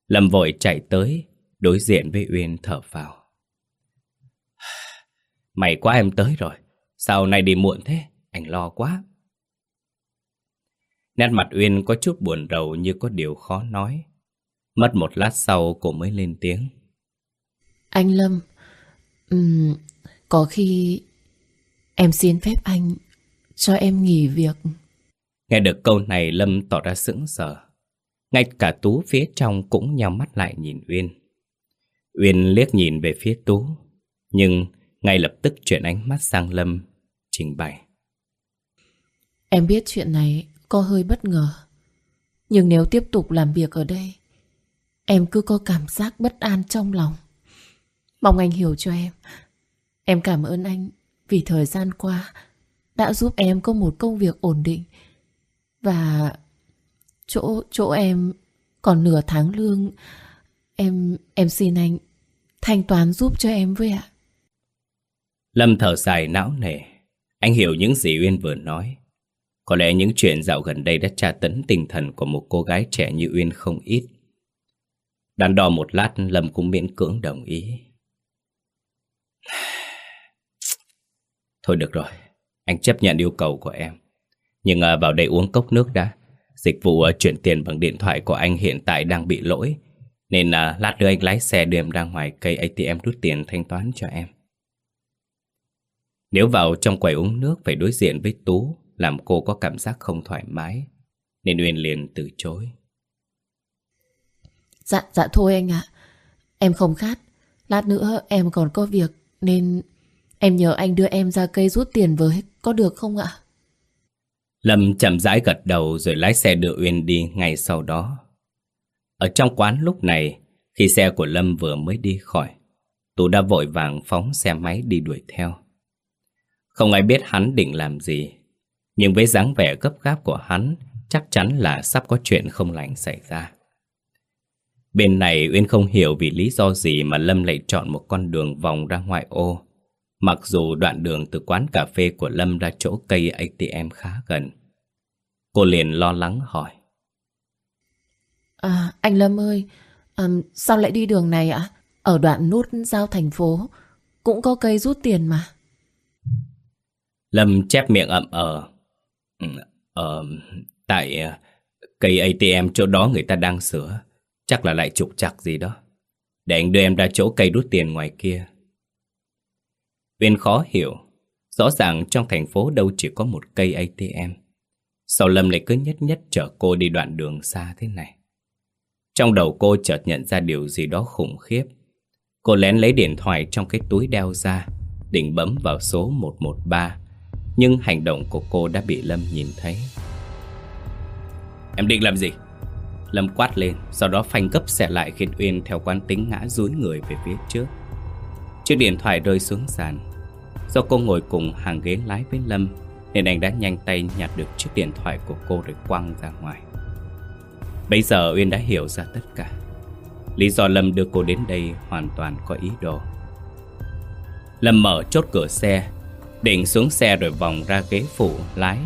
Lâm vội chạy tới, đối diện với Uyên thở vào. Mày quá em tới rồi, sao nay đi muộn thế? Anh lo quá. Nét mặt Uyên có chút buồn rầu như có điều khó nói. Mất một lát sau cô mới lên tiếng. Anh Lâm, um, có khi em xin phép anh cho em nghỉ việc. Nghe được câu này Lâm tỏ ra sững sờ. Ngay cả Tú phía trong cũng nhào mắt lại nhìn Uyên. Uyên liếc nhìn về phía Tú, nhưng ngay lập tức chuyển ánh mắt sang Lâm, trình bày. Em biết chuyện này có hơi bất ngờ. Nhưng nếu tiếp tục làm việc ở đây, em cứ có cảm giác bất an trong lòng. Mong anh hiểu cho em. Em cảm ơn anh vì thời gian qua đã giúp em có một công việc ổn định. Và chỗ chỗ em còn nửa tháng lương. Em em xin anh thanh toán giúp cho em với ạ. Lâm thở dài não nề. Anh hiểu những gì Uyên vừa nói. Có lẽ những chuyện dạo gần đây đã tra tấn tinh thần của một cô gái trẻ như Uyên không ít. Đắn đo một lát Lâm cũng miễn cưỡng đồng ý. Thôi được rồi, anh chấp nhận yêu cầu của em. Nhưng à, vào đây uống cốc nước đã. Dịch vụ à, chuyển tiền bằng điện thoại của anh hiện tại đang bị lỗi. Nên à, lát nữa anh lái xe đưa em ra ngoài cây ATM rút tiền thanh toán cho em. Nếu vào trong quầy uống nước phải đối diện với Tú làm cô có cảm giác không thoải mái, nên Uyên liền từ chối. Dạ, dạ thôi anh ạ. Em không khát. Lát nữa em còn có việc, nên em nhờ anh đưa em ra cây rút tiền với, có được không ạ? Lâm chậm rãi gật đầu rồi lái xe đưa Uyên đi ngay sau đó. Ở trong quán lúc này, khi xe của Lâm vừa mới đi khỏi, Tú đã vội vàng phóng xe máy đi đuổi theo. Không ai biết hắn định làm gì, nhưng với dáng vẻ gấp gáp của hắn Chắc chắn là sắp có chuyện không lành xảy ra Bên này Uyên không hiểu vì lý do gì mà Lâm lại chọn một con đường vòng ra ngoại ô Mặc dù đoạn đường từ quán cà phê của Lâm ra chỗ cây ATM khá gần Cô liền lo lắng hỏi À anh Lâm ơi à, Sao lại đi đường này ạ Ở đoạn nút giao thành phố Cũng có cây rút tiền mà Lâm chép miệng ậm ờ Ừ, ờ, tại ờ, cây ATM chỗ đó người ta đang sửa. Chắc là lại trục chặt gì đó. Để anh đưa em ra chỗ cây rút tiền ngoài kia. Viên khó hiểu. Rõ ràng trong thành phố đâu chỉ có một cây ATM. Sao Lâm lại cứ nhất nhất chở cô đi đoạn đường xa thế này? Trong đầu cô chợt nhận ra điều gì đó khủng khiếp. Cô lén lấy điện thoại trong cái túi đeo ra, định bấm vào số 113 nhưng hành động của cô đã bị Lâm nhìn thấy Em định làm gì? Lâm quát lên Sau đó phanh gấp xe lại khiến Uyên theo quán tính ngã rúi người về phía trước Chiếc điện thoại rơi xuống sàn Do cô ngồi cùng hàng ghế lái với Lâm, Nên anh đã nhanh tay nhặt được chiếc điện thoại của cô rồi quăng ra ngoài. Bây giờ Uyên đã hiểu ra tất cả. Lý do Lâm đưa cô đến đây hoàn toàn có ý đồ. Lâm mở chốt cửa xe, Định xuống xe rồi vòng ra ghế phụ lái,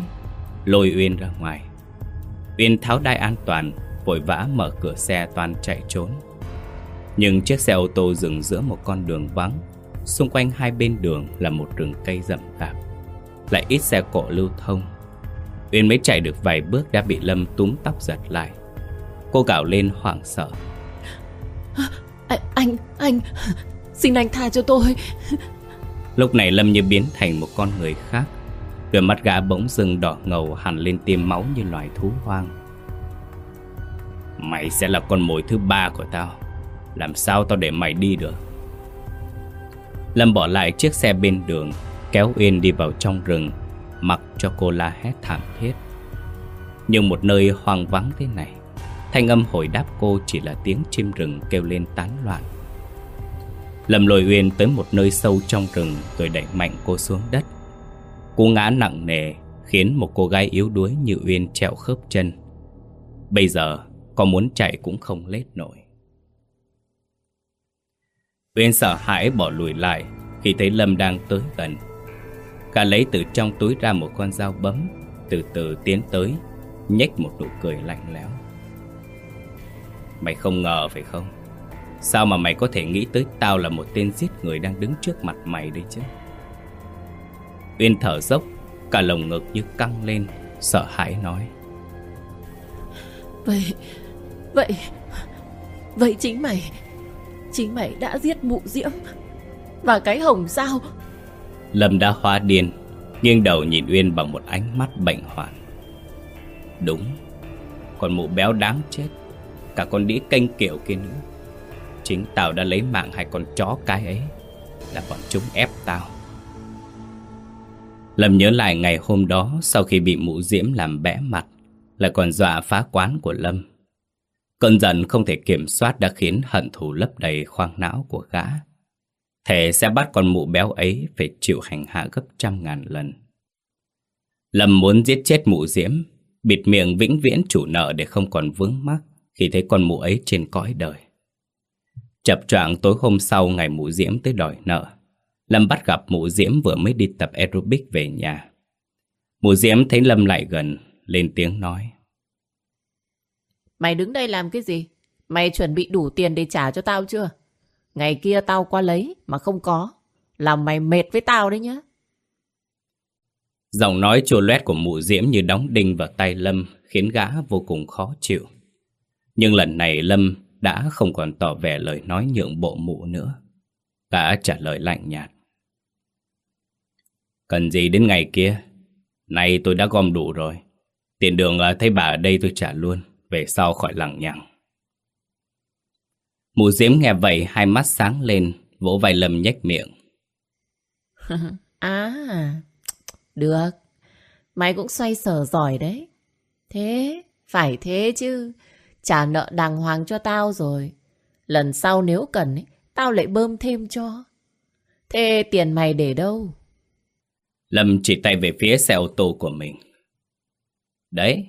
Lôi Uyên ra ngoài. Uyên tháo đai an toàn, Vội vã mở cửa xe toàn chạy trốn. Nhưng chiếc xe ô tô dừng giữa một con đường vắng Xung quanh hai bên đường là một rừng cây rậm rạp. Lại ít xe cộ lưu thông. Uyên mới chạy được vài bước đã bị Lâm túm tóc giật lại. Cô gào lên hoảng sợ. À, Anh, anh, xin anh tha cho tôi. Lúc này Lâm như biến thành một con người khác. Đôi mắt gã bỗng dưng đỏ ngầu hẳn lên tiêm máu như loài thú hoang. Mày sẽ là con mồi thứ ba của tao. Làm sao tao để mày đi được Lâm bỏ lại chiếc xe bên đường, Kéo Uyên đi vào trong rừng, Mặc cho cô la hét thảm thiết. Nhưng một nơi hoang vắng thế này, Thanh âm hồi đáp cô chỉ là tiếng chim rừng kêu lên tán loạn. Lâm lôi Uyên tới một nơi sâu trong rừng Rồi đẩy mạnh cô xuống đất. Cô ngã nặng nề Khiến một cô gái yếu đuối như Uyên trẹo khớp chân. Bây giờ có muốn chạy cũng không lết nổi. Uyên sợ hãi bỏ lùi lại, Khi thấy Lâm đang tới gần. Cả lấy từ trong túi ra một con dao bấm, Từ từ tiến tới, nhếch một nụ cười lạnh lẽo. Mày không ngờ phải không? Sao mà mày có thể nghĩ tới tao là một tên giết người đang đứng trước mặt mày đây chứ? Uyên thở dốc, Cả lồng ngực như căng lên, Sợ hãi nói. Vậy Vậy Vậy chính mày. Chính mày đã giết mụ diễm. Và cái hồng sao? Lâm đã hóa điên, Nghiêng đầu nhìn Uyên bằng một ánh mắt bệnh hoạn. Đúng còn mụ béo đáng chết, Cả con đĩ canh kiểu kia nữa. Chính tao đã lấy mạng hai con chó cái ấy, Là bọn chúng ép tao. Lâm nhớ lại ngày hôm đó, Sau khi bị mụ diễm làm bẽ mặt, Lại còn dọa phá quán của Lâm. Cơn giận không thể kiểm soát Đã khiến hận thù lấp đầy khoang não của gã. Thề sẽ bắt con mụ béo ấy Phải chịu hành hạ gấp trăm ngàn lần. Lâm muốn giết chết mụ diễm, Bịt miệng vĩnh viễn chủ nợ Để không còn vướng mắc Khi thấy con mụ ấy trên cõi đời. Chập choạng tối hôm sau ngày mụ diễm tới đòi nợ, Lâm bắt gặp mụ diễm vừa mới đi tập aerobic về nhà. Mụ diễm thấy Lâm lại gần, Lên tiếng nói. Mày đứng đây làm cái gì? Mày chuẩn bị đủ tiền để trả cho tao chưa? Ngày kia tao qua lấy mà không có Làm mày mệt với tao đấy nhá Giọng nói chua loét của mụ diễm như đóng đinh vào tay Lâm Khiến gã vô cùng khó chịu Nhưng lần này Lâm đã không còn tỏ vẻ lời nói nhượng bộ mụ nữa. Gã trả lời lạnh nhạt. Cần gì đến ngày kia? Nay tôi đã gom đủ rồi. Tiền đường là thấy bà ở đây tôi trả luôn. Về sau khỏi lằng nhằng. Mụ diễm nghe vậy hai mắt sáng lên, vỗ vai Lâm nhếch miệng. à, được. Mày cũng xoay sở giỏi đấy. Thế, phải thế chứ. Trả nợ đàng hoàng cho tao rồi. Lần sau nếu cần, ấy, tao lại bơm thêm cho. Thế tiền mày để đâu? Lâm chỉ tay về phía xe ô tô của mình. Đấy,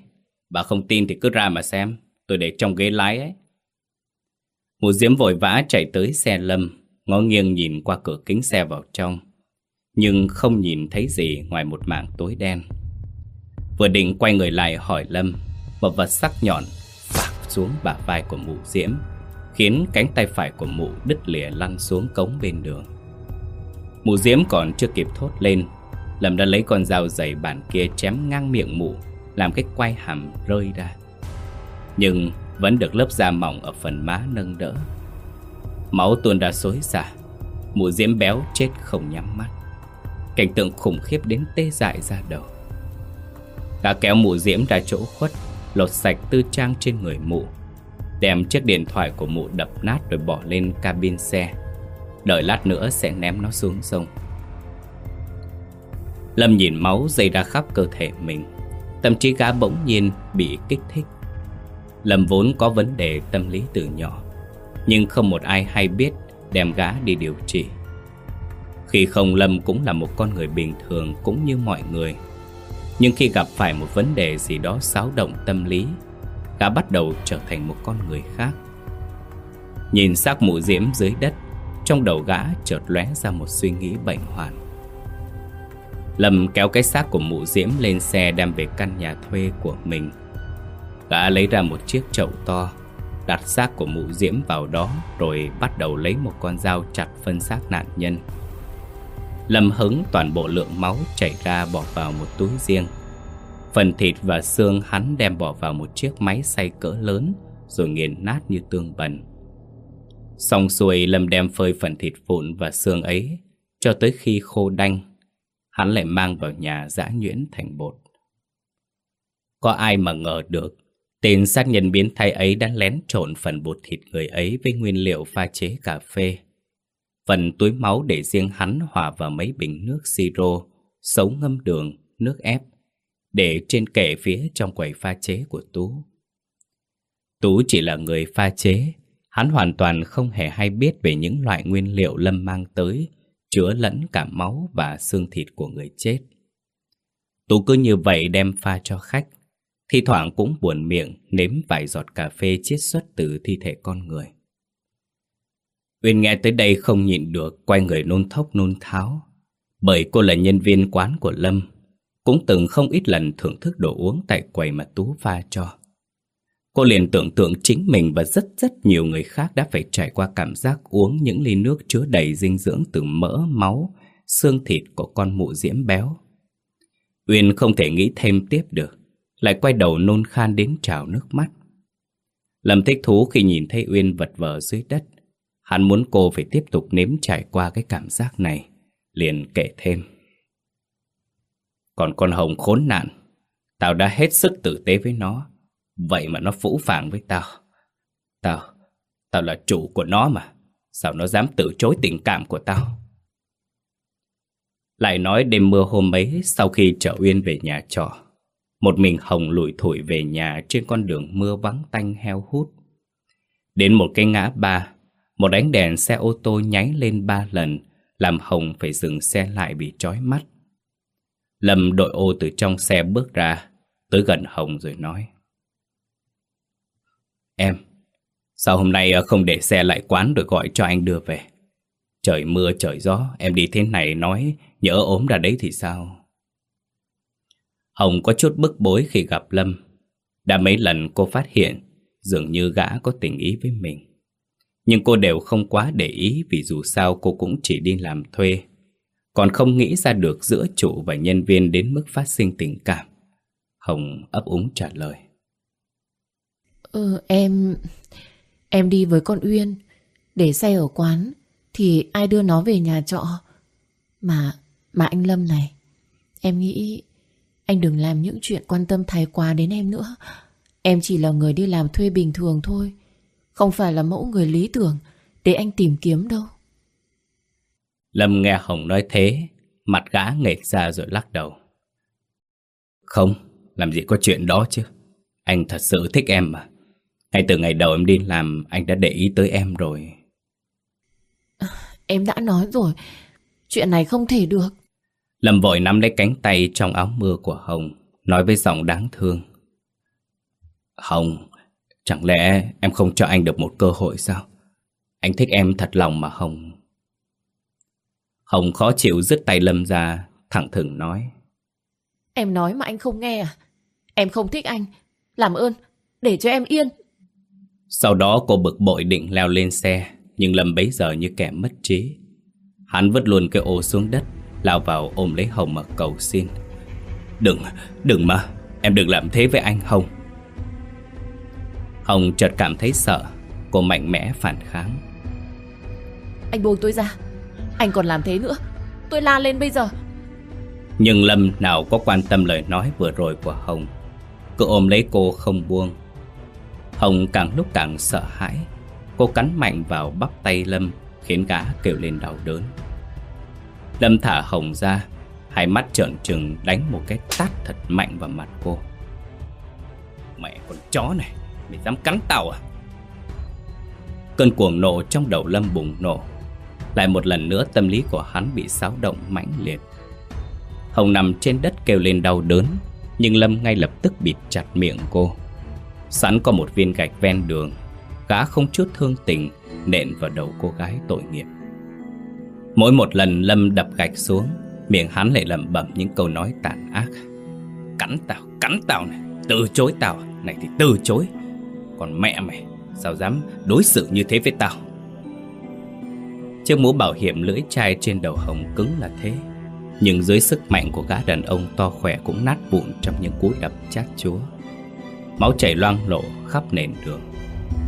bà không tin thì cứ ra mà xem. Tôi để trong ghế lái ấy. Mụ diễm vội vã chạy tới xe Lâm, ngó nghiêng nhìn qua cửa kính xe vào trong. Nhưng không nhìn thấy gì ngoài một mảng tối đen. Vừa định quay người lại hỏi Lâm, một vật sắc nhọn xuống bả vai của mụ diễm Khiến cánh tay phải của mụ đứt lìa lăn xuống cống bên đường Mụ diễm còn chưa kịp thốt lên Lâm đã lấy con dao dày bản kia chém ngang miệng mụ làm cái quay hàm rơi ra. Nhưng vẫn được lớp da mỏng ở phần má nâng đỡ. Máu tuôn ra xối xả Mụ diễm béo chết không nhắm mắt. Cảnh tượng khủng khiếp đến tê dại ra đầu. Gã kéo mụ diễm ra chỗ khuất, lột sạch tư trang trên người mụ Đem chiếc điện thoại của mụ đập nát rồi bỏ lên cabin xe. Đợi lát nữa sẽ ném nó xuống sông. Lâm nhìn máu dày ra khắp cơ thể mình. Tâm trí gã bỗng nhiên bị kích thích. Lâm vốn có vấn đề tâm lý từ nhỏ, Nhưng không một ai hay biết đem gã đi điều trị. Khi không, Lâm cũng là một con người bình thường cũng như mọi người. Nhưng khi gặp phải một vấn đề gì đó xáo động tâm lý, Gã bắt đầu trở thành một con người khác. Nhìn xác mụ diễm dưới đất, Trong đầu gã chợt lóe ra một suy nghĩ bệnh hoạn. Lâm kéo cái xác của mụ diễm lên xe đem về căn nhà thuê của mình. Gã lấy ra một chiếc chậu to, Đặt xác của mụ diễm vào đó Rồi bắt đầu lấy một con dao chặt phân xác nạn nhân. Lâm hứng toàn bộ lượng máu chảy ra bỏ vào một túi riêng. Phần thịt và xương hắn đem bỏ vào một chiếc máy xay cỡ lớn Rồi nghiền nát như tương bẩn Xong xuôi, Lâm đem phơi phần thịt vụn và xương ấy Cho tới khi khô đanh. Hắn lại mang vào nhà giã nhuyễn thành bột Có ai mà ngờ được Tên sát nhân biến thái ấy đã lén trộn phần bột thịt người ấy với nguyên liệu pha chế cà phê. Phần túi máu để riêng hắn hòa vào mấy bình nước siro, xấu ngâm đường, nước ép, để trên kệ phía trong quầy pha chế của Tú. Tú chỉ là người pha chế, hắn hoàn toàn không hề hay biết về những loại nguyên liệu Lâm mang tới, chứa lẫn cả máu và xương thịt của người chết. Tú cứ như vậy đem pha cho khách, Thi thoảng cũng buồn miệng nếm vài giọt cà phê chiết xuất từ thi thể con người. Uyên nghe tới đây không nhịn được quay người nôn thốc nôn tháo. Bởi cô là nhân viên quán của Lâm, cũng từng không ít lần thưởng thức đồ uống tại quầy mà Tú pha cho. Cô liền tưởng tượng chính mình và rất rất nhiều người khác đã phải trải qua cảm giác uống những ly nước chứa đầy dinh dưỡng từ mỡ, máu, xương thịt của con mụ diễm béo. Uyên không thể nghĩ thêm tiếp được lại quay đầu nôn khan đến trào nước mắt. Lâm thích thú khi nhìn thấy Uyên vật vờ dưới đất. Hắn muốn cô phải tiếp tục nếm trải qua cái cảm giác này. Liền kể thêm. Còn con Hồng khốn nạn. Tao đã hết sức tử tế với nó. Vậy mà nó phũ phàng với tao. Tao, tao là chủ của nó mà. Sao nó dám từ chối tình cảm của tao? Lại nói đêm mưa hôm ấy sau khi trở Uyên về nhà trọ một mình Hồng lủi thủi về nhà trên con đường mưa vắng tanh heo hút. Đến một cái ngã ba, một ánh đèn xe ô tô nháy lên ba lần, làm Hồng phải dừng xe lại bị chói mắt. Lâm đội ô từ trong xe bước ra, tới gần Hồng rồi nói. Em, sao hôm nay ờ, không để xe lại quán rồi gọi cho anh đưa về? Trời mưa trời gió, em đi thế này nói nhỡ ốm ra đấy thì sao? Hồng có chút bức bối khi gặp Lâm. Đã mấy lần cô phát hiện dường như gã có tình ý với mình. Nhưng cô đều không quá để ý vì dù sao cô cũng chỉ đi làm thuê. Còn không nghĩ ra được giữa chủ và nhân viên đến mức phát sinh tình cảm. Hồng ấp úng trả lời. Ừ, em... Em đi với con Uyên. Để xe ở quán. Thì ai đưa nó về nhà trọ? Mà... Mà anh Lâm này. Em nghĩ anh đừng làm những chuyện quan tâm thái quá đến em nữa. Em chỉ là người đi làm thuê bình thường thôi. Không phải là mẫu người lý tưởng để anh tìm kiếm đâu. Lâm nghe Hồng nói thế, mặt gã nghệt ra rồi lắc đầu. Không, làm gì có chuyện đó chứ. Anh thật sự thích em mà. Ngay từ ngày đầu em đi làm, anh đã để ý tới em rồi. em đã nói rồi, chuyện này không thể được. Lâm vội nắm lấy cánh tay trong áo mưa của Hồng, nói với giọng đáng thương. Hồng, chẳng lẽ em không cho anh được một cơ hội sao? Anh thích em thật lòng mà Hồng. Hồng khó chịu dứt tay Lâm ra, thẳng thừng nói. Em nói mà anh không nghe à? Em không thích anh. Làm ơn, để cho em yên. Sau đó cô bực bội định leo lên xe, nhưng Lâm bấy giờ như kẻ mất trí. Hắn vứt luôn cái ô xuống đất, lao vào ôm lấy Hồng mà cầu xin. Đừng, đừng mà Em đừng làm thế với anh Hồng. Hồng chợt cảm thấy sợ Cô mạnh mẽ phản kháng. Anh buông tôi ra Anh còn làm thế nữa Tôi la lên bây giờ. Nhưng Lâm nào có quan tâm lời nói vừa rồi của Hồng. Cứ ôm lấy cô không buông Hồng càng lúc càng sợ hãi. Cô cắn mạnh vào bắp tay Lâm, Khiến gã kêu lên đau đớn. Lâm thả Hồng ra, Hai mắt trợn trừng đánh một cái tát thật mạnh vào mặt cô. Mẹ con chó này, Mày dám cắn tao à? Cơn cuồng nộ trong đầu Lâm bùng nổ. Lại một lần nữa tâm lý của hắn bị xáo động mãnh liệt. Hồng nằm trên đất kêu lên đau đớn, Nhưng Lâm ngay lập tức bịt chặt miệng cô. Sẵn có một viên gạch ven đường Gã không chút thương tình Nện vào đầu cô gái tội nghiệp. Mỗi một lần Lâm đập gạch xuống Miệng hắn lại lẩm bẩm những câu nói tàn ác. Cắn tao, cắn tao này Từ chối tao, này thì từ chối. Còn mẹ mày Sao dám đối xử như thế với tao? Chiếc mũ bảo hiểm lưỡi chai trên đầu Hồng cứng là thế Nhưng dưới sức mạnh của gã đàn ông to khỏe cũng nát vụn trong những cú đập chát chúa. Máu chảy loang lộ khắp nền đường.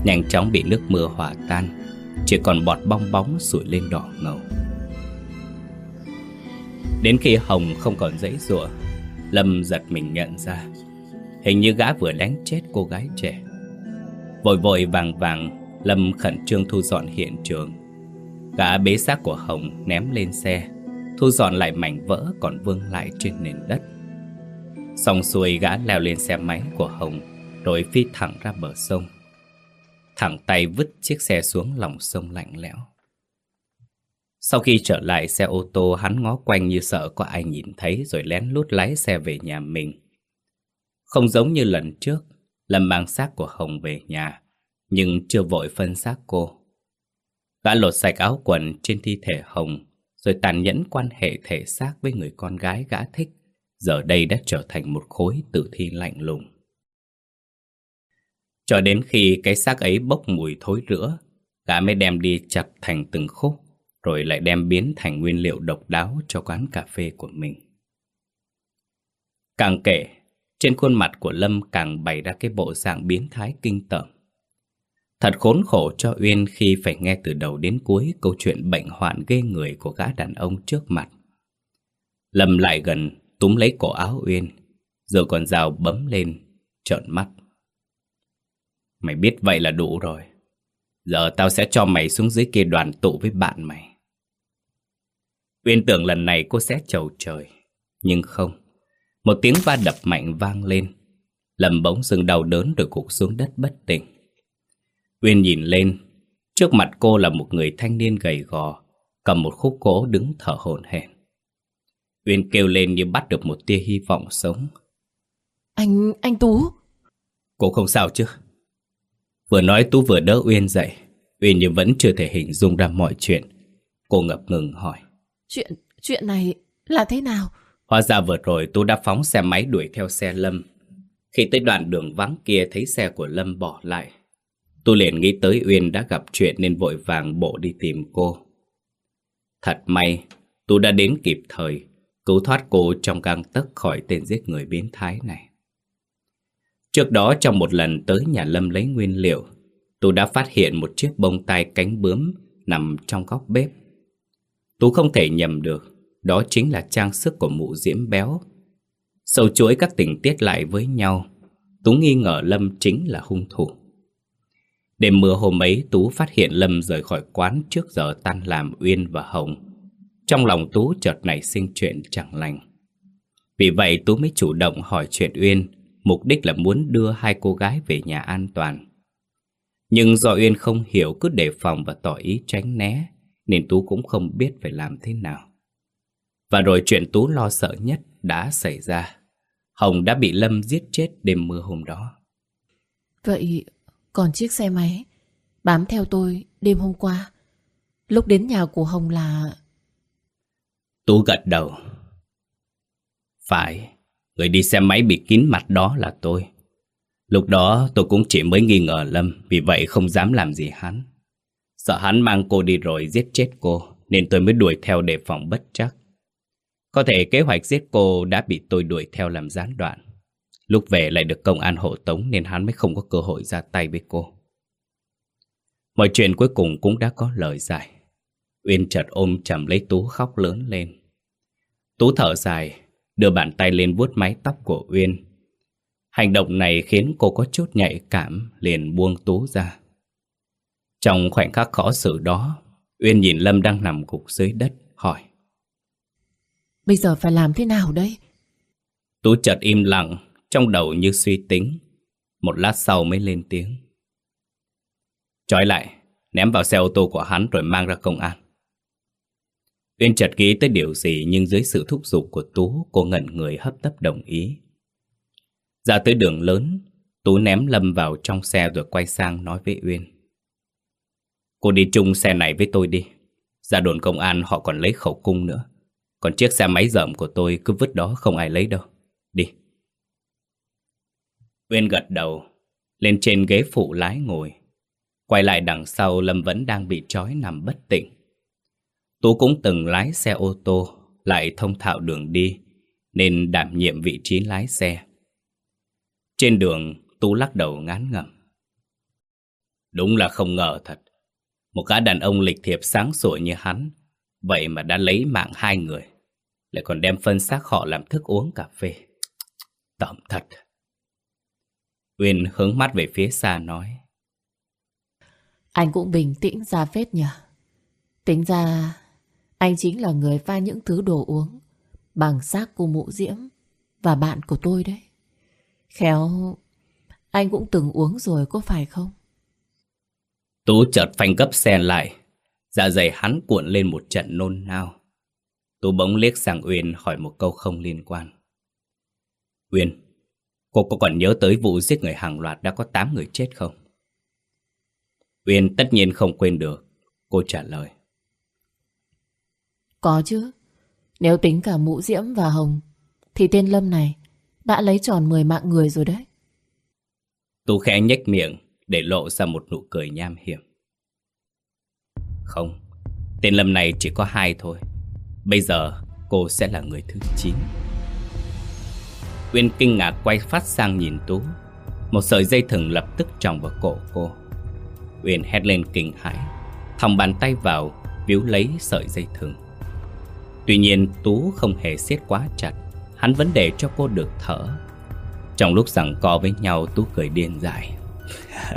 Nhanh chóng bị nước mưa hòa tan. Chỉ còn bọt bong bóng sủi lên đỏ ngầu. Đến khi Hồng không còn dãy rủa, Lâm giật mình nhận ra. Hình như gã vừa đánh chết cô gái trẻ. Vội vội vàng vàng, Lâm khẩn trương thu dọn hiện trường. Gã bế xác của Hồng ném lên xe, Thu dọn lại mảnh vỡ còn vương lại trên nền đất. Xong xuôi gã leo lên xe máy của Hồng. Rồi phi thẳng ra bờ sông. Thẳng tay vứt chiếc xe xuống lòng sông lạnh lẽo. Sau khi trở lại xe ô tô, Hắn ngó quanh như sợ có ai nhìn thấy Rồi lén lút lái xe về nhà mình. Không giống như lần trước, Lâm mang xác của Hồng về nhà, Nhưng chưa vội phân xác cô. Gã lột sạch áo quần trên thi thể Hồng, Rồi tàn nhẫn quan hệ thể xác với người con gái gã thích, Giờ đây đã trở thành một khối tử thi lạnh lùng. Cho đến khi cái xác ấy bốc mùi thối rữa Gã mới đem đi chặt thành từng khúc Rồi lại đem biến thành nguyên liệu độc đáo cho quán cà phê của mình Càng kể, trên khuôn mặt của Lâm càng bày ra cái bộ dạng biến thái kinh tởm Thật khốn khổ cho Uyên khi phải nghe từ đầu đến cuối câu chuyện bệnh hoạn ghê người của gã đàn ông trước mặt. Lâm lại gần, túm lấy cổ áo Uyên, rồi còn rào bấm lên, trợn mắt. Mày biết vậy là đủ rồi. Giờ tao sẽ cho mày xuống dưới kia đoàn tụ với bạn mày. Uyên tưởng lần này cô sẽ chầu trời, nhưng không. Một tiếng va đập mạnh vang lên. Lâm bỗng dừng đau đớn rồi gục xuống đất bất tỉnh. Uyên nhìn lên, trước mặt cô là một người thanh niên gầy gò, cầm một khúc gỗ đứng thở hổn hển. Uyên kêu lên như bắt được một tia hy vọng sống. Anh, anh Tú. Cô không sao chứ? Vừa nói Tú vừa đỡ Uyên dậy. Uyên như vẫn chưa thể hình dung ra mọi chuyện. Cô ngập ngừng hỏi. Chuyện, chuyện này là thế nào? Hóa ra vừa rồi Tú đã phóng xe máy đuổi theo xe Lâm. Khi tới đoạn đường vắng kia thấy xe của Lâm bỏ lại. Tú liền nghĩ tới Uyên đã gặp chuyện nên vội vàng bộ đi tìm cô. Thật may, Tú đã đến kịp thời, cứu thoát cô trong gang tấc khỏi tên giết người biến thái này. Trước đó trong một lần tới nhà Lâm lấy nguyên liệu, Tú đã phát hiện một chiếc bông tai cánh bướm nằm trong góc bếp. Tú không thể nhầm được, đó chính là trang sức của mụ diễm béo. Sâu chuỗi các tình tiết lại với nhau, Tú nghi ngờ Lâm chính là hung thủ. Đêm mưa hôm ấy Tú phát hiện Lâm rời khỏi quán trước giờ tan làm Uyên và Hồng. Trong lòng Tú chợt nảy sinh chuyện chẳng lành. Vì vậy Tú mới chủ động hỏi chuyện Uyên, mục đích là muốn đưa hai cô gái về nhà an toàn. Nhưng do Uyên không hiểu cứ đề phòng và tỏ ý tránh né, nên Tú cũng không biết phải làm thế nào. Và rồi chuyện Tú lo sợ nhất đã xảy ra. Hồng đã bị Lâm giết chết đêm mưa hôm đó. Vậy còn chiếc xe máy bám theo tôi đêm hôm qua, lúc đến nhà của Hồng là... Tú gật đầu. Phải, người đi xe máy bị kín mặt đó là tôi. Lúc đó tôi cũng chỉ mới nghi ngờ Lâm, vì vậy không dám làm gì hắn. Sợ hắn mang cô đi rồi giết chết cô, nên tôi mới đuổi theo để phòng bất chắc. Có thể kế hoạch giết cô đã bị tôi đuổi theo làm gián đoạn. Lúc về lại được công an hộ tống nên hắn mới không có cơ hội ra tay với cô. Mọi chuyện cuối cùng cũng đã có lời giải. Uyên chợt ôm chầm lấy Tú khóc lớn lên. Tú thở dài, đưa bàn tay lên vuốt mái tóc của Uyên. Hành động này khiến cô có chút nhạy cảm, liền buông Tú ra. Trong khoảnh khắc khó xử đó, Uyên nhìn Lâm đang nằm gục dưới đất, hỏi. Bây giờ phải làm thế nào đây? Tú chợt im lặng, trong đầu như suy tính. Một lát sau mới lên tiếng. Trói lại, ném vào xe ô tô của hắn rồi mang ra công an. Uyên chợt nghĩ tới điều gì nhưng dưới sự thúc giục của Tú, cô ngẩn người hấp tấp đồng ý. Ra tới đường lớn, Tú ném Lâm vào trong xe rồi quay sang nói với Uyên. Cô đi chung xe này với tôi đi. Ra đồn công an họ còn lấy khẩu cung nữa. Còn chiếc xe máy dởm của tôi cứ vứt đó không ai lấy đâu. Đi. Uyên gật đầu, lên trên ghế phụ lái ngồi. Quay lại đằng sau Lâm vẫn đang bị trói nằm bất tỉnh. Tú cũng từng lái xe ô tô, lại thông thạo đường đi, nên đảm nhiệm vị trí lái xe. Trên đường, Tú lắc đầu ngán ngẩm. Đúng là không ngờ thật. Một gã đàn ông lịch thiệp sáng sủa như hắn, vậy mà đã lấy mạng hai người, lại còn đem phân xác họ làm thức uống cà phê. Tẩm thật. Uyên hướng mắt về phía xa nói. Anh cũng bình tĩnh ra phết nhỉ. Tính ra anh chính là người pha những thứ đồ uống bằng xác của mụ diễm và bạn của tôi đấy. Khéo anh cũng từng uống rồi có phải không? Tú chợt phanh gấp xe lại, dạ dày hắn cuộn lên một trận nôn nao. Tú bỗng liếc sang Uyên hỏi một câu không liên quan. Uyên, cô có còn nhớ tới vụ giết người hàng loạt đã có 8 người chết không? Uyên tất nhiên không quên được, cô trả lời. Có chứ, nếu tính cả mũ diễm và hồng, thì tên Lâm này đã lấy tròn 10 mạng người rồi đấy. Tú khẽ nhếch miệng để lộ ra một nụ cười nham hiểm. Không, tên Lâm này chỉ có hai thôi. Bây giờ cô sẽ là người thứ 9. Uyên kinh ngạc quay phát sang nhìn Tú. Một sợi dây thừng lập tức tròng vào cổ cô. Uyên hét lên kinh hãi, thòng bàn tay vào, víu lấy sợi dây thừng. Tuy nhiên Tú không hề siết quá chặt, hắn vẫn để cho cô được thở. Trong lúc giằng co với nhau Tú cười điên dại.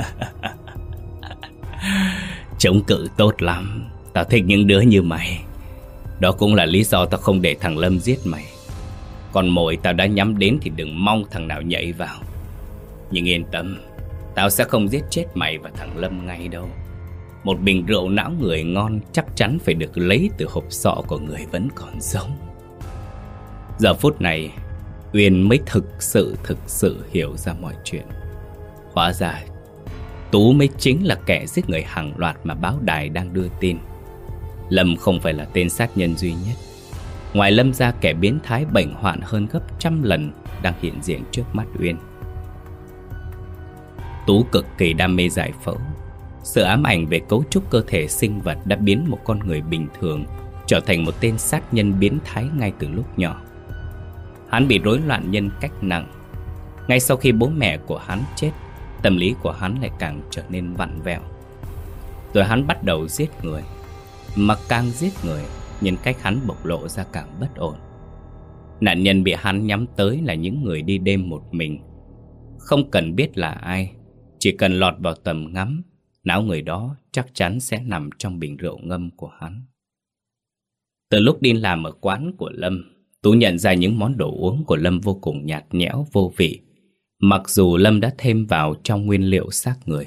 Chống cự tốt lắm, tao thích những đứa như mày. Đó cũng là lý do tao không để thằng Lâm giết mày. Còn mồi tao đã nhắm đến thì đừng mong thằng nào nhảy vào. Nhưng yên tâm, Tao sẽ không giết chết mày và thằng Lâm ngay đâu một bình rượu não người ngon chắc chắn phải được lấy từ hộp sọ của người vẫn còn sống. Giờ phút này, Uyên mới thực sự thực sự hiểu ra mọi chuyện. Hóa ra, Tú mới chính là kẻ giết người hàng loạt mà báo đài đang đưa tin. Lâm không phải là tên sát nhân duy nhất. Ngoài Lâm ra, kẻ biến thái bệnh hoạn hơn gấp trăm lần đang hiện diện trước mắt Uyên. Tú cực kỳ đam mê giải phẫu. Sự ám ảnh về cấu trúc cơ thể sinh vật đã biến một con người bình thường trở thành một tên sát nhân biến thái ngay từ lúc nhỏ. Hắn bị rối loạn nhân cách nặng. Ngay sau khi bố mẹ của hắn chết, tâm lý của hắn lại càng trở nên vặn vẹo. Rồi hắn bắt đầu giết người. Mà càng giết người, nhân cách hắn bộc lộ ra càng bất ổn. Nạn nhân bị hắn nhắm tới là những người đi đêm một mình. Không cần biết là ai, chỉ cần lọt vào tầm ngắm, não người đó chắc chắn sẽ nằm trong bình rượu ngâm của hắn. Từ lúc đi làm ở quán của Lâm, Tú nhận ra những món đồ uống của Lâm vô cùng nhạt nhẽo, vô vị, mặc dù Lâm đã thêm vào trong nguyên liệu xác người.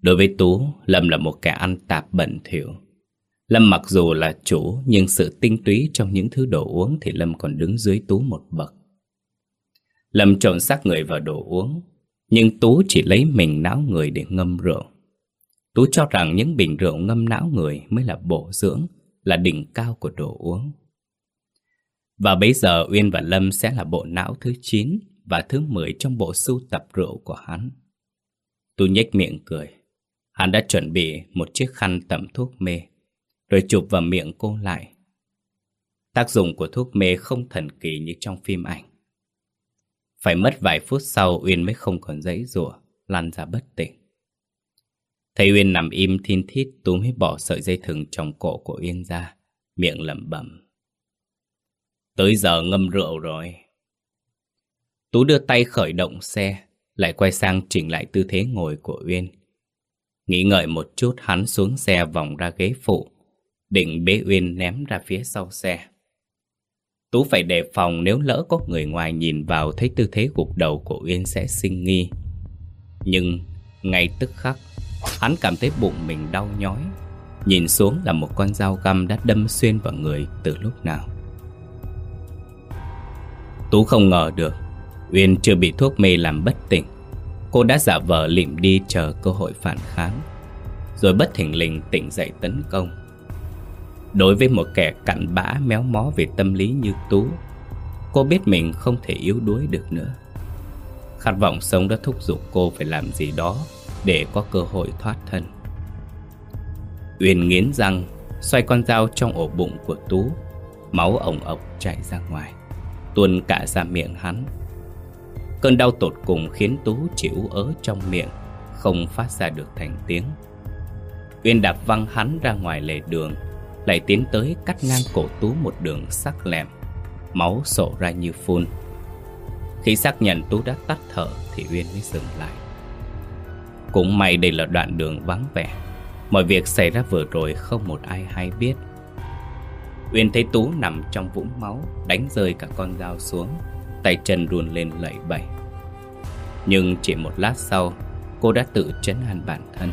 Đối với Tú, Lâm là một kẻ ăn tạp bẩn thỉu. Lâm mặc dù là chủ, nhưng sự tinh túy trong những thứ đồ uống thì Lâm còn đứng dưới Tú một bậc. Lâm trộn xác người vào đồ uống, nhưng Tú chỉ lấy mình não người để ngâm rượu. Tú cho rằng những bình rượu ngâm não người mới là bổ dưỡng, Là đỉnh cao của đồ uống. Và bây giờ Uyên và Lâm sẽ là bộ não thứ 9 Và thứ 10 trong bộ sưu tập rượu của hắn. Tú nhếch miệng cười. Hắn đã chuẩn bị một chiếc khăn tẩm thuốc mê, Rồi chụp vào miệng cô lại. Tác dụng của thuốc mê không thần kỳ như trong phim ảnh phải mất vài phút sau Uyên mới không còn dãy rủa lăn ra bất tỉnh. Thấy Uyên nằm im thiên thít Tú mới bỏ sợi dây thừng trong cổ của Uyên ra, miệng lẩm bẩm. Tới giờ ngâm rượu rồi. Tú đưa tay khởi động xe, lại quay sang chỉnh lại tư thế ngồi của Uyên. Nghĩ ngợi một chút hắn xuống xe vòng ra ghế phụ, định bế Uyên ném ra phía sau xe. Tú phải đề phòng nếu lỡ có người ngoài nhìn vào thấy tư thế gục đầu của Uyên sẽ sinh nghi. Nhưng ngay tức khắc, hắn cảm thấy bụng mình đau nhói. Nhìn xuống là một con dao găm đã đâm xuyên vào người từ lúc nào. Tú không ngờ được, Uyên chưa bị thuốc mê làm bất tỉnh. Cô đã giả vờ lịm đi chờ cơ hội phản kháng. Rồi bất thình lình tỉnh dậy tấn công. Đối với một kẻ cặn bã, méo mó về tâm lý như Tú, Cô biết mình không thể yếu đuối được nữa. Khát vọng sống đã thúc giục cô phải làm gì đó Để có cơ hội thoát thân. Uyên nghiến răng, Xoay con dao trong ổ bụng của Tú, Máu ổng ọc chảy ra ngoài, Tuôn cả ra miệng hắn. Cơn đau tột cùng khiến Tú chịu ớ trong miệng, Không phát ra được thành tiếng. Uyên đạp văng hắn ra ngoài lề đường lại tiến tới cắt ngang cổ Tú một đường sắc lẹm, Máu sổ ra như phun. Khi xác nhận Tú đã tắt thở Thì Uyên mới dừng lại. Cũng may đây là đoạn đường vắng vẻ. Mọi việc xảy ra vừa rồi không một ai hay biết. Uyên thấy Tú nằm trong vũng máu, Đánh rơi cả con dao xuống, Tay chân run lên lẩy bẩy. Nhưng chỉ một lát sau, Cô đã tự chấn an bản thân,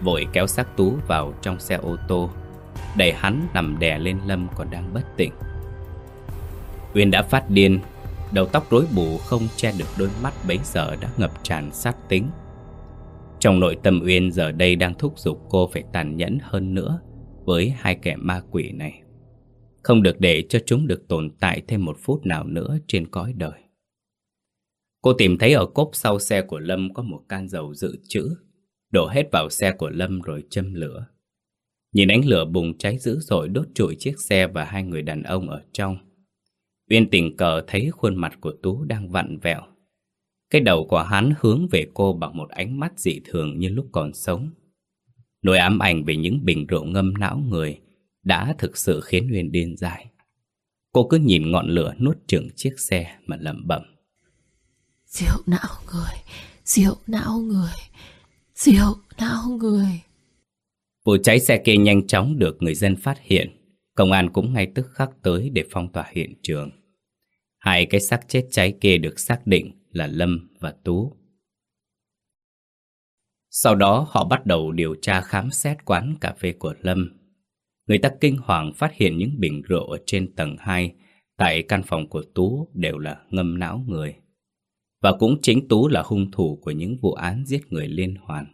Vội kéo xác Tú vào trong xe ô tô. Đẩy hắn nằm đè lên Lâm còn đang bất tỉnh. Uyên đã phát điên, Đầu tóc rối bù không che được đôi mắt bấy giờ đã ngập tràn sát tính. Trong nội tâm Uyên giờ đây đang thúc giục cô phải tàn nhẫn hơn nữa Với hai kẻ ma quỷ này. Không được để cho chúng được tồn tại thêm một phút nào nữa trên cõi đời. Cô tìm thấy ở cốp sau xe của Lâm có một can dầu dự trữ, Đổ hết vào xe của Lâm rồi châm lửa. Nhìn ánh lửa bùng cháy dữ dội đốt trụi chiếc xe và hai người đàn ông ở trong Uyên tình cờ thấy khuôn mặt của Tú đang vặn vẹo. Cái đầu của hắn hướng về cô bằng một ánh mắt dị thường như lúc còn sống. Nỗi ám ảnh về những bình rượu ngâm não người đã thực sự khiến Uyên điên dại. Cô cứ nhìn ngọn lửa nuốt chửng chiếc xe mà lẩm bẩm. Rượu não người, rượu não người, rượu não người. Vụ cháy xe kia nhanh chóng được người dân phát hiện. Công an cũng ngay tức khắc tới để phong tỏa hiện trường. Hai cái xác chết cháy kia được xác định là Lâm và Tú. Sau đó, họ bắt đầu điều tra khám xét quán cà phê của Lâm. Người ta kinh hoàng phát hiện những bình rượu ở trên tầng 2 tại căn phòng của Tú đều là ngâm não người. Và cũng chính Tú là hung thủ của những vụ án giết người liên hoàn.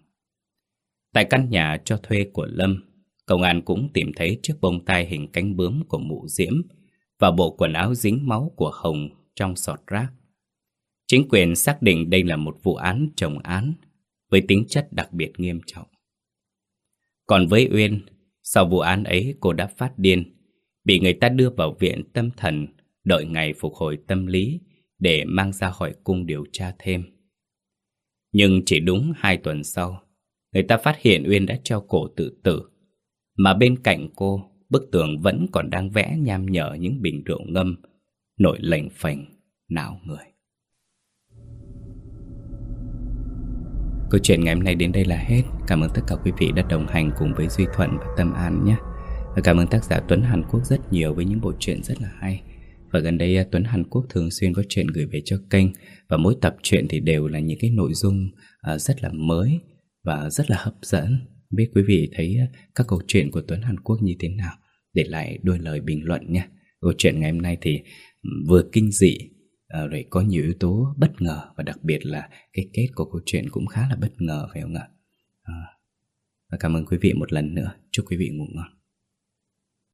Tại căn nhà cho thuê của Lâm, Công an cũng tìm thấy chiếc bông tai hình cánh bướm của mụ Diễm và bộ quần áo dính máu của Hồng trong sọt rác. Chính quyền xác định đây là một vụ án chồng án với tính chất đặc biệt nghiêm trọng. Còn với Uyên, sau vụ án ấy cô đã phát điên, bị người ta đưa vào viện tâm thần đợi ngày phục hồi tâm lý để mang ra khỏi cung điều tra thêm. Nhưng chỉ đúng hai tuần sau, người ta phát hiện Uyên đã treo cổ tự tử mà bên cạnh cô, bức tường vẫn còn đang vẽ nham nhở những bình rượu ngâm, nổi lệnh phành, não người. Câu chuyện ngày hôm nay đến đây là hết. Cảm ơn tất cả quý vị đã đồng hành cùng với Duy Thuận và Tâm An nhé. Và cảm ơn tác giả Tuấn Hàn Quốc rất nhiều với những bộ truyện rất là hay. Và gần đây à, Tuấn Hàn Quốc thường xuyên có chuyện gửi về cho kênh và mỗi tập truyện thì đều là những cái nội dung à, rất là mới và rất là hấp dẫn biết quý vị thấy ờ, các câu chuyện của Tuấn Hàn Quốc như thế nào để lại đôi lời bình luận nhé. Câu chuyện ngày hôm nay thì vừa kinh dị ờ, rồi có nhiều yếu tố bất ngờ và đặc biệt là cái kết của câu chuyện cũng khá là bất ngờ phải không ạ? À, và cảm ơn quý vị một lần nữa. Chúc quý vị ngủ ngon.